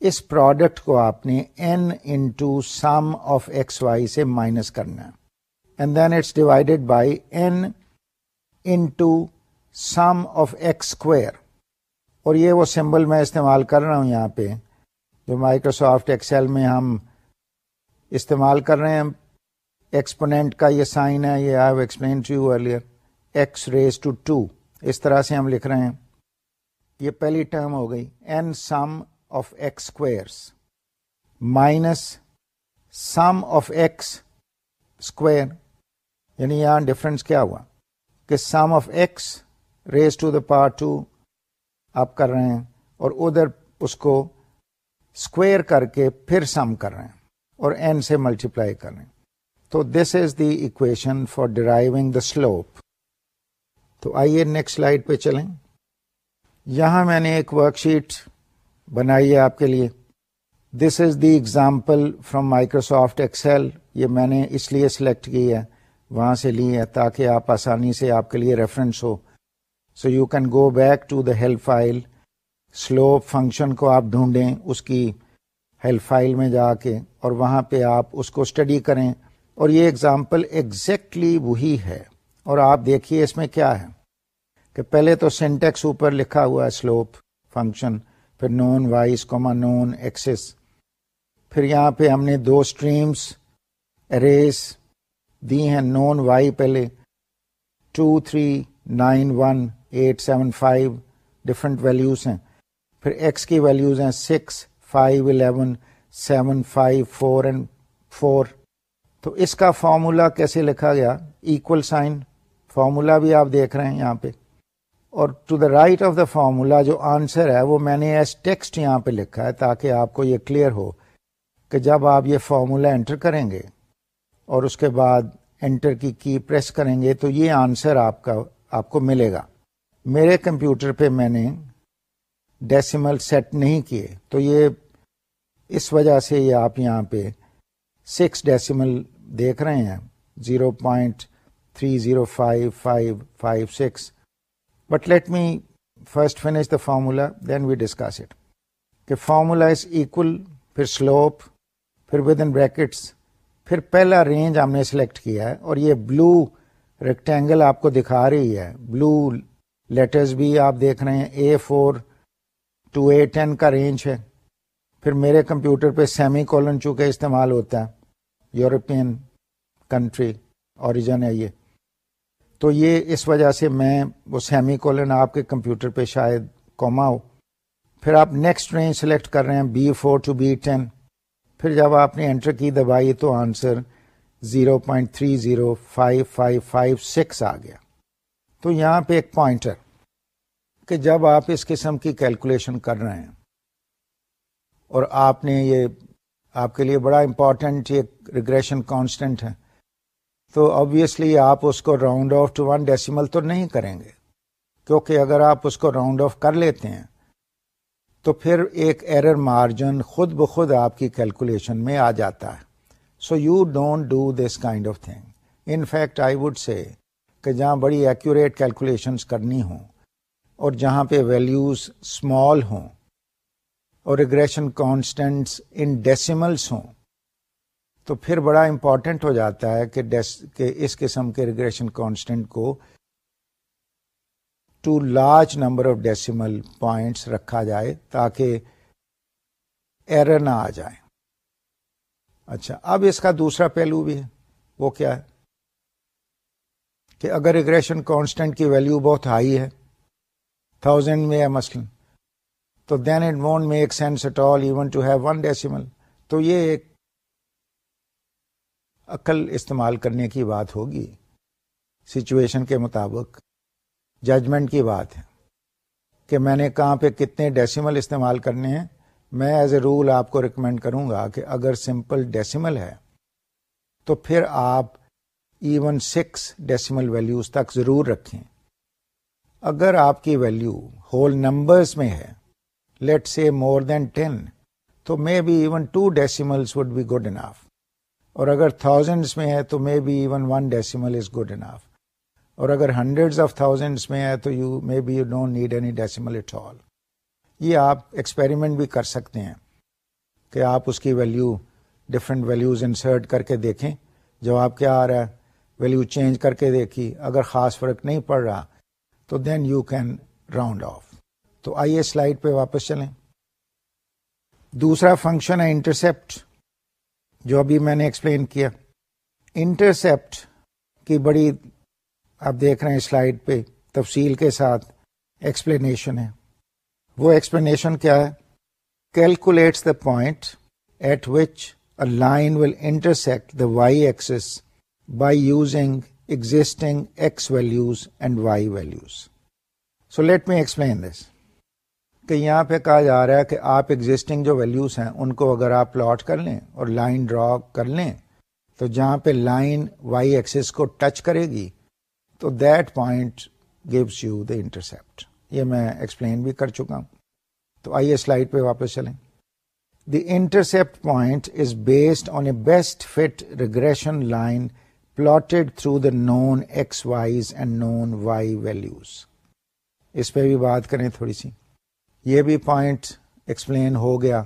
us product کو آپ نے N into sum of X Y سے مائنس کرنا ہے۔ And then it's divided by N into sum of X square اور یہ وہ سمبل میں استعمال کر رہا ہوں یہاں پہ جو مائکروسافٹ ایکسل میں ہم استعمال کر رہے ہیں. ایکسپونیٹ کا یہ سائن ہے. یہ I explain to you earlier X raise to two اس طرح سے ہم لکھ رہے ہیں. یہ پہلی ٹرم ہو گئی. N sum of X squares minus sum of X square یعنی یہاں ڈفرنس کیا ہوا کہ sum of X raise to the power two آپ کر رہے ہیں اور ادھر اس کو اسکوئر کر کے پھر سم کر رہے ہیں اور این سے ملٹیپلائی کر رہے ہیں۔ تو this is the equation for deriving the slope تو آئیے نیکسٹ سلائڈ پہ چلیں۔ یہاں میں نے ایک ورک شیٹ بنائی ہے آپ کے لیے۔ This is the example from Microsoft Excel یہ میں نے اس لیے سلیکٹ کی ہے۔ وہاں سے لی ہے تاکہ آپ آسانی سے آپ کے لیے reference who. So you can go back to the help file slope function کو آپ ڈھونڈیں اس کی ہیلپ فائل میں جا کے اور وہاں پہ آپ اس کو اسٹڈی کریں۔ اور یہ ایگزامپل ایگزیکٹلی وہی ہے۔ اور آپ دیکھیے اس میں کیا ہے کہ پہلے تو سینٹیکس اوپر لکھا ہوا ہے سلوپ فنکشن پھر نون وائس کوما نون ایکسس پھر یہاں پہ ہم نے دو اسٹریمس اریز دی ہیں نون وائی پہلے، two three nine one eight seven five different values ہیں۔ پھر ایکس کی ویلوز ہیں six, five, eleven, seven, five, four and four. تو اس کا فارمولا کیسے لکھا گیا؟ ایکول سائن فارمولا بھی آپ دیکھ رہے ہیں یہاں پہ۔ اور to the right of the formula جو آنسر ہے، وہ میں نے ایس ٹیکسٹ یہاں پہ لکھا ہے تاکہ آپ کو یہ کلیئر ہو کہ جب آپ یہ فارمولا انٹر کریں گے اور اس کے بعد انٹر کی کی پریس کریں گے تو یہ آنسر آپ کا آپ کو ملے گا۔ میرے کمپیوٹر پہ میں نے ڈیسیمل سیٹ نہیں کیے۔ تو یہ اس وجہ سے یہ آپ یہاں پہ سکس ڈیسیمل دیکھ رہے ہیں۔ Zero point three zero five five five six but let me first finish the formula then we discuss it کہ فارمولا از اکول پھر سلوپ پھر ود ان بریکٹس پھر پہلا رینج ہم نے سلیکٹ کیا ہے اور یہ بلو ریکٹینگل آپ کو دکھا رہی ہے۔ بلو لیٹرز بھی آپ دیکھ رہے ہیں۔ A four to A ten کا رینج ہے۔ پھر میرے کمپیوٹر پہ سیمی کولن چونکہ استعمال ہوتا ہے۔ یورپین کنٹری اوریجن ہے یہ۔ تو یہ اس وجہ سے میں وہ سیمی کولن آپ کے کمپیوٹر پہ شاید کوما ہو۔ پھر آپ نیکسٹ رینج سلیکٹ کر رہے ہیں۔ B four to B ten پھر جب آپ نے انٹر کی دبائی تو answer zero point three zero five five five six آ گیا۔ تو یہاں پہ ایک پوائنٹر کہ جب آپ اس قسم کی کیلکولیشن کر رہے ہیں اور آپ نے یہ آپ کے لیے بڑا امپورٹنٹ یہ ریگریشن کانسٹنٹ ہے، تو آبویسلی آپ اس کو round off to one decimal تو نہیں کریں گے۔ کیونکہ اگر آپ اس کو راؤنڈ آف کر لیتے ہیں تو پھر ایک ایرر مارجن خود بخود آپ کی کیلکولیشن میں آ جاتا ہے۔ So you don't do this kind of thing in fact I would say کہ جہاں بڑی ایکوریٹ کیلکولیشنس کرنی ہوں اور جہاں پہ ویلیوز اسمال ہوں اور ریگریشن کانسٹینٹس ان ڈیسیملس ہوں تو پھر بڑا امپورٹنٹ ہو جاتا ہے کہ کہ اس قسم کے ریگریشن کانسٹینٹ کو to large number of decimal points رکھا جائے تاکہ ایرر نہ آ جائے اچھا اب اس کا دوسرا پہلو بھی ہے وہ کیا ہے کہ اگر ریگریشن کانسٹینٹ کی ویلو بہت ہائی ہے تھاؤزینڈ میں ہے مثلاً تو then it won't make sense at all even to have one decimal تو یہ ایک عقل استعمال کرنے کی بات ہوگی سچویشن کے مطابق ججمنٹ کی بات ہے کہ میں نے کہاں پہ کتنے ڈیسیمل استعمال کرنے ہیں، میں ایز اے رول آپ کو ریکمینڈ کروں گا کہ اگر سمپل ڈیسیمل ہے، تو پھر آپ ایون سکس ڈیسیمل ویلوز تک ضرور رکھیں۔ اگر آپ کی ویلو ہول نمبرز میں ہے لیٹ سے مور دین ٹین تو may be even two decimals would be good enough اور اگر تھاؤزینڈس میں ہے، تو may be even one decimal is good enough اور اگر ہنڈریڈ آف تھاؤزینڈس میں ہے تو you may be you don't need any decimal at all یہ آپ ایکسپیریمنٹ بھی کر سکتے ہیں کہ آپ اس کی ویلو ڈفرینٹ ویلوز انسرٹ کر کے دیکھیں جواب کیا آ رہا ہے ویلو چینج کر کے دیکھی، اگر خاص فرق نہیں پڑ رہا، تو then you can round off تو آئیے سلائڈ پہ واپس چلیں. دوسرا فنکشن ہے انٹرسپٹ جو ابھی میں نے ایکسپلین کیا. انٹرسپٹ کی بڑی آپ دیکھ رہے ہیں سلائڈ پہ، تفصیل کے ساتھ ایکسپلینیشن ہے۔ وہ ایکسپلینیشن کیا ہے؟ Calculates the point at which a line will intersect the Y axis by using existing X values and Y values so let me explain this کہ یہاں پہ کہا جا رہا ہے کہ آپ ایگزٹنگ جو ویلوز ہیں، ان کو اگر آپ پلاٹ کر لیں اور لائن ڈرا کر لیں، تو جہاں پہ لائن وائی ایکسس کو ٹچ کرے گی تو that point gives you the intercept یہ میں ایکسپلین بھی کر چکا ہوں۔ تو آئیے سلائڈ پہ واپس چلیں۔ The intercept point is based on a best fit regression line plotted through the known X Ys and known Y values اس پہ بھی بات کریں تھوڑی سی۔ یہ بھی پوائنٹ ایکسپلین ہو گیا۔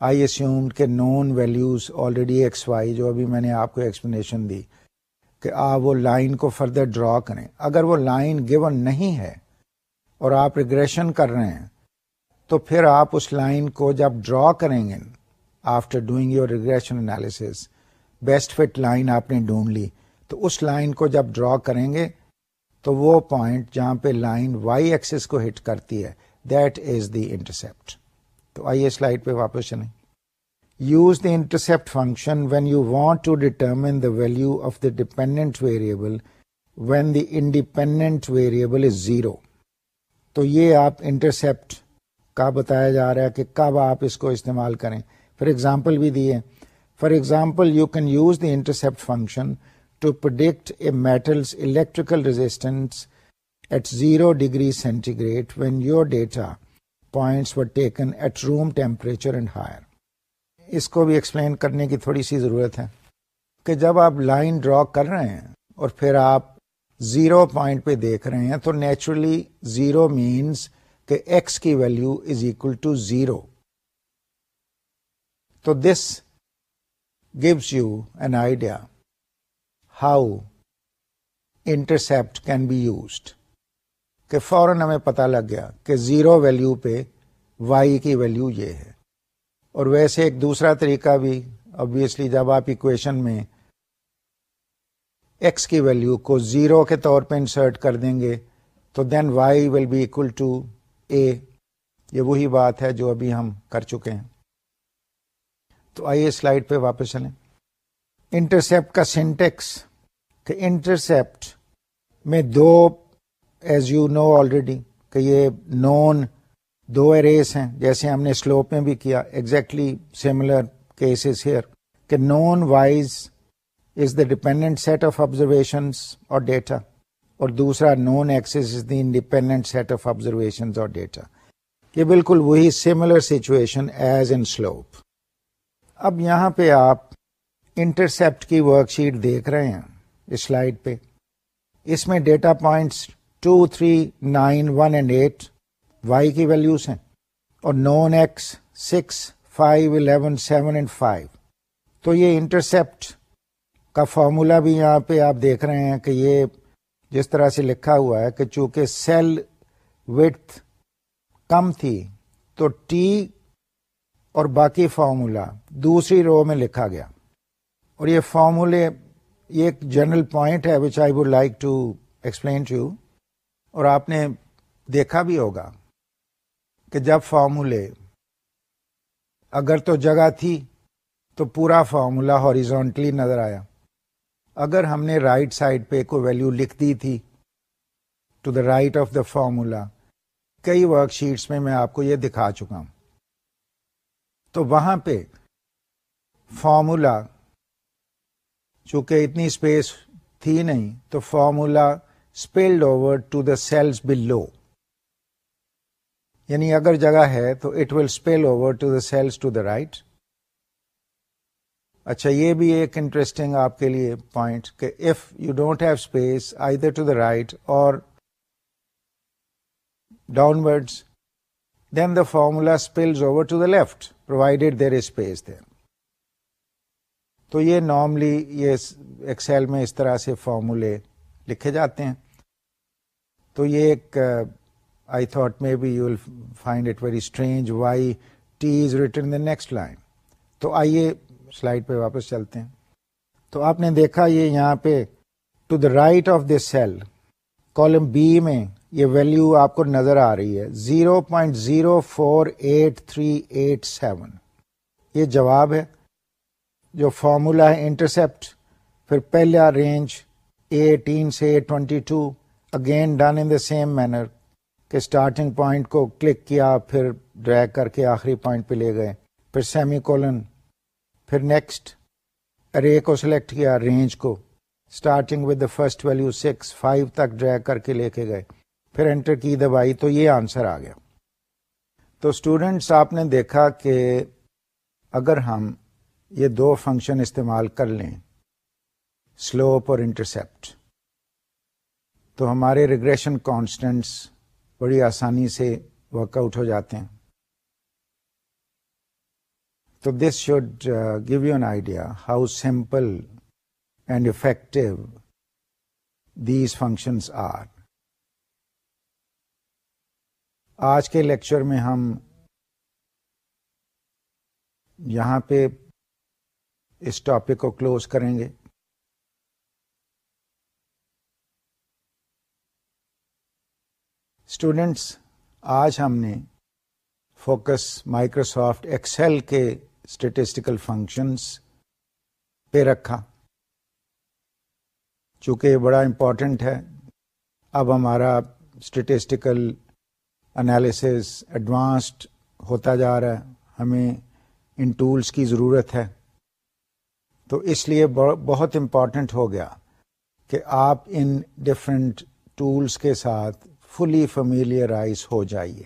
آئی اسیوم کے known values already X Y جو ابھی میں نے آپ کو ایکسپلینیشن دی۔ کہ آپ وہ لائن کو فردر ڈرا کریں۔ اگر وہ لائن گیون نہیں ہے اور آپ ریگریشن کر رہے ہیں، تو پھر آپ اس لائن کو جب ڈرا کریں گے after doing your regression analysis best fit line آپ نے ڈھونڈ لی، تو اس لائن کو جب ڈرا کریں گے، تو وہ پوائنٹ جہاں پہ لائن وائی ایکسس کو ہٹ کرتی ہے دیٹ از دی انٹرسپٹ تو آئیے سلائڈ پہ واپس چلیں۔ Use the intercept function when you want to determine the value of the dependent variable when the independent variable is zero. تو یہ آپ انٹرسیپٹ کا بتایا جا رہا ہے کہ کب آپ اس کو استعمال کریں۔ فار ایگزامپل بھی دیے۔ For example you can use the intercept function to predict a metal's electrical resistance at zero degree centigrade when your data points were taken at room temperature and higher اس کو بھی explain کرنے کی تھوڑی سی ضرورت ہے کہ جب آپ لائن ڈرا کر رہے ہیں اور پھر آپ زیرو پوائنٹ پہ دیکھ رہے ہیں تو نیچرلی زیرو مینس کہ ایکس کی value is equal to zero تو this gives you an idea how intercept can be used کہ فوراً ہمیں پتا لگ گیا کہ زیرو ویلو پہ وائی کی ویلو یہ ہے۔ اور ویسے ایک دوسرا طریقہ بھی، obviously جب آپ اکویشن میں ایکس کی ویلو کو زیرو کے طور پہ انسرٹ کر دیں گے، تو then Y will be equal to A یہ وہی بات ہے جو ابھی ہم کر چکے ہیں۔ تو آئیے سلائڈ پہ واپس چلیں۔ انٹرسپٹ کا سینٹیکس کہ انٹرسپٹ میں دو ایز یو نو آلریڈی کہ یہ نون دو اریز ہیں، جیسے ہم نے سلوپ میں بھی کیا ایگزیکٹلی سیملر کیسز ہیئر کہ known Ys is the dependent set of observation اور ڈیٹا اور دوسرا known axis is the independent set of observation اور ڈیٹا یہ بالکل وہی similar situation as in slope اب یہاں پہ آپ انٹرسپٹ کی ورک شیٹ دیکھ رہے ہیں، اس سلائڈ پہ۔ اس میں data points two three nine one and eight Y کی ویلوز ہیں اور known X six five eleven seven and five تو یہ انٹرسپٹ کا فارمولا بھی یہاں پہ آپ دیکھ رہے ہیں کہ یہ جس طرح سے لکھا ہوا ہے کہ چونکہ سیل وتھ کم تھی تو ٹی اور باقی فارمولا دوسری رو میں لکھا گیا۔ اور یہ فارمولے یہ ایک جنرل پوائنٹ ہے which I would like to explain to اور آپ نے دیکھا بھی ہوگا کہ جب فارمولے، اگر تو جگہ تھی تو پورا فارمولا ہاریزونٹلی نظر آیا۔ اگر ہم نے رائٹ سائڈ پہ کوئی ویلو لکھ دی تھی to the right of the formula کئی ورک شیٹس میں میں آپ کو یہ دکھا چکا ہوں۔ تو وہاں پہ فارمولا، چونکہ اتنی اسپیس تھی نہیں، تو formula spilled over to the cells below یعنی اگر جگہ ہے تو it will spill over to the cells to the right اچھا یہ بھی ایک انٹرسٹنگ آپ کے لیے پوائنٹ کہ if you don't have space either to the right or downward then the formula spills over to the left provided there space there تو یہ نارملی یہ ایکسل میں اس طرح سے فارمولے لکھے جاتے ہیں۔ تو یہ ایک I thought maybe you will find it very strange why T is return the next line تو آئیے سلائڈ پہ واپس چلتے ہیں۔ تو آپ نے دیکھا یہ یہاں پہ to the right of this cell column B میں یہ ویلو آپ کو نظر آ رہی ہے۔ Zero point zero four eight three eight seven یہ جواب ہے جو فارمولا ہے انٹرسپٹ پھر پہلا range A eighteen to A twenty two again done in the same manner کہ اسٹارٹنگ پوائنٹ کو کلک کیا، پھر ڈریک کر کے آخری پوائنٹ پہ لے گئے، پھر سیمی کولن پھر نیکسٹ ارے کو سلیکٹ کیا رینج کو starting with the first value six five تک ڈریگ کر کے لے کے گئے، پھر انٹر کی دبائی، تو یہ آنسر آ گیا۔ تو اسٹوڈینٹس آپ نے دیکھا کہ اگر ہم یہ دو فنکشن استعمال کر لیں سلوپ اور انٹرسپٹ تو ہمارے ریگریشن کانسٹنٹس بڑی آسانی سے ورک آؤٹ ہو جاتے ہیں۔ تو this should give you an idea how simple and effective these functions are آج کے لیکچر میں ہم یہاں پہ اس ٹاپک کو کلوز کریں گے۔ اسٹوڈینٹس آج ہم نے فوکس مائکروسافٹ ایکسل کے اسٹیٹسٹیکل فنکشنس پہ رکھا۔ چونکہ یہ بڑا امپورٹنٹ ہے، اب ہمارا اسٹیٹسٹیکل انالیسس ایڈوانسڈ ہوتا جا رہا ہے، ہمیں ان ٹولس کی ضرورت ہے۔ تو اس لیے بہت امپورٹنٹ ہو گیا کہ آپ ان ڈفرینٹ ٹولس کے ساتھ فلی فیملیئرائز ہو جائیے۔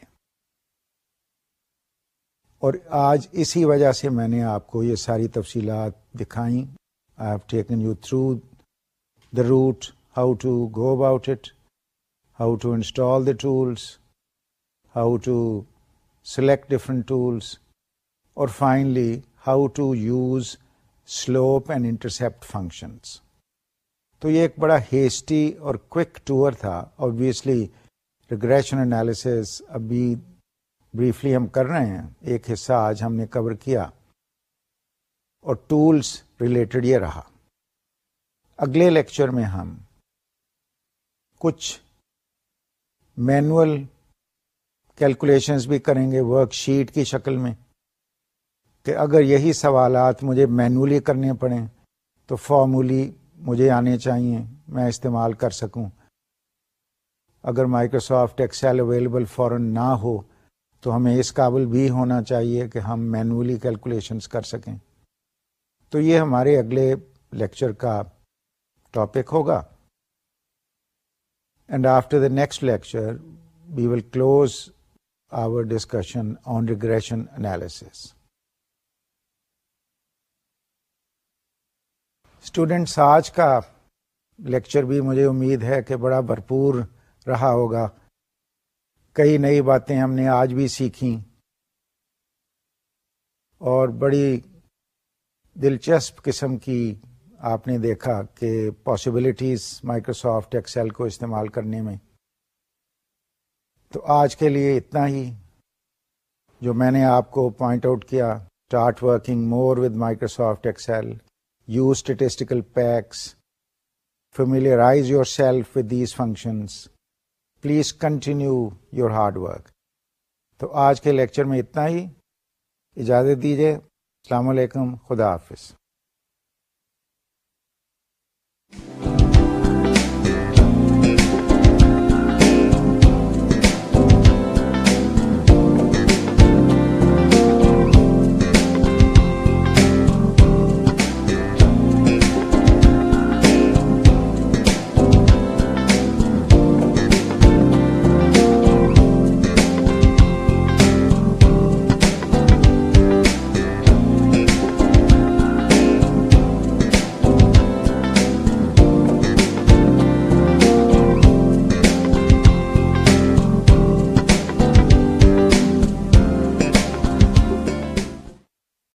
اور آج اسی وجہ سے میں نے آپ کو یہ ساری تفصیلات دکھائیں۔ I have taken you through the route how to go about it how to install the tools how to select different tools اور finally how to use slope and intercept functions تو یہ ایک بڑا ہیسٹی اور کوک tour تھا obviously regression analysis ابھی briefly ہم کر رہے ہیں۔ ایک حصہ آج ہم نے کور کیا اور ٹولس ریلیٹڈ یہ رہا۔ اگلے لیکچر میں ہم کچھ مینوئل کیلکولیشنز بھی کریں گے ورک شیٹ کی شکل میں کہ اگر یہی سوالات مجھے مینولی کرنے پڑیں تو فارمولی مجھے آنے چاہیے میں استعمال کر سکوں۔ اگر مائکروسافٹ ایکسل اویلیبل فوراً نہ ہو، تو ہمیں اس قابل بھی ہونا چاہیے کہ ہم مینولی کیلکولیشنس کر سکیں۔ تو یہ ہمارے اگلے لیکچر کا ٹاپک ہوگا۔ And after the next lecture we will close our discussion on regression analysis students آج کا لیکچر بھی مجھے امید ہے کہ بڑا بھرپور رہا ہوگا۔ کئی نئی باتیں ہم نے آج بھی سیکھی اور بڑی دلچسپ قسم کی آپ نے دیکھا کہ پاسبلٹیز مائکروسافٹ ایکسل کو استعمال کرنے میں۔ تو آج کے لیے اتنا ہی۔ جو میں نے آپ کو پوائنٹ آؤٹ کیا start working more with Microsoft Excel use statistical packs familiarize yourself with these functions please continue your hard work تو آج کے لیکچر میں اتنا ہی۔ اجازت دیجیے السلام علیکم، خدا حافظ۔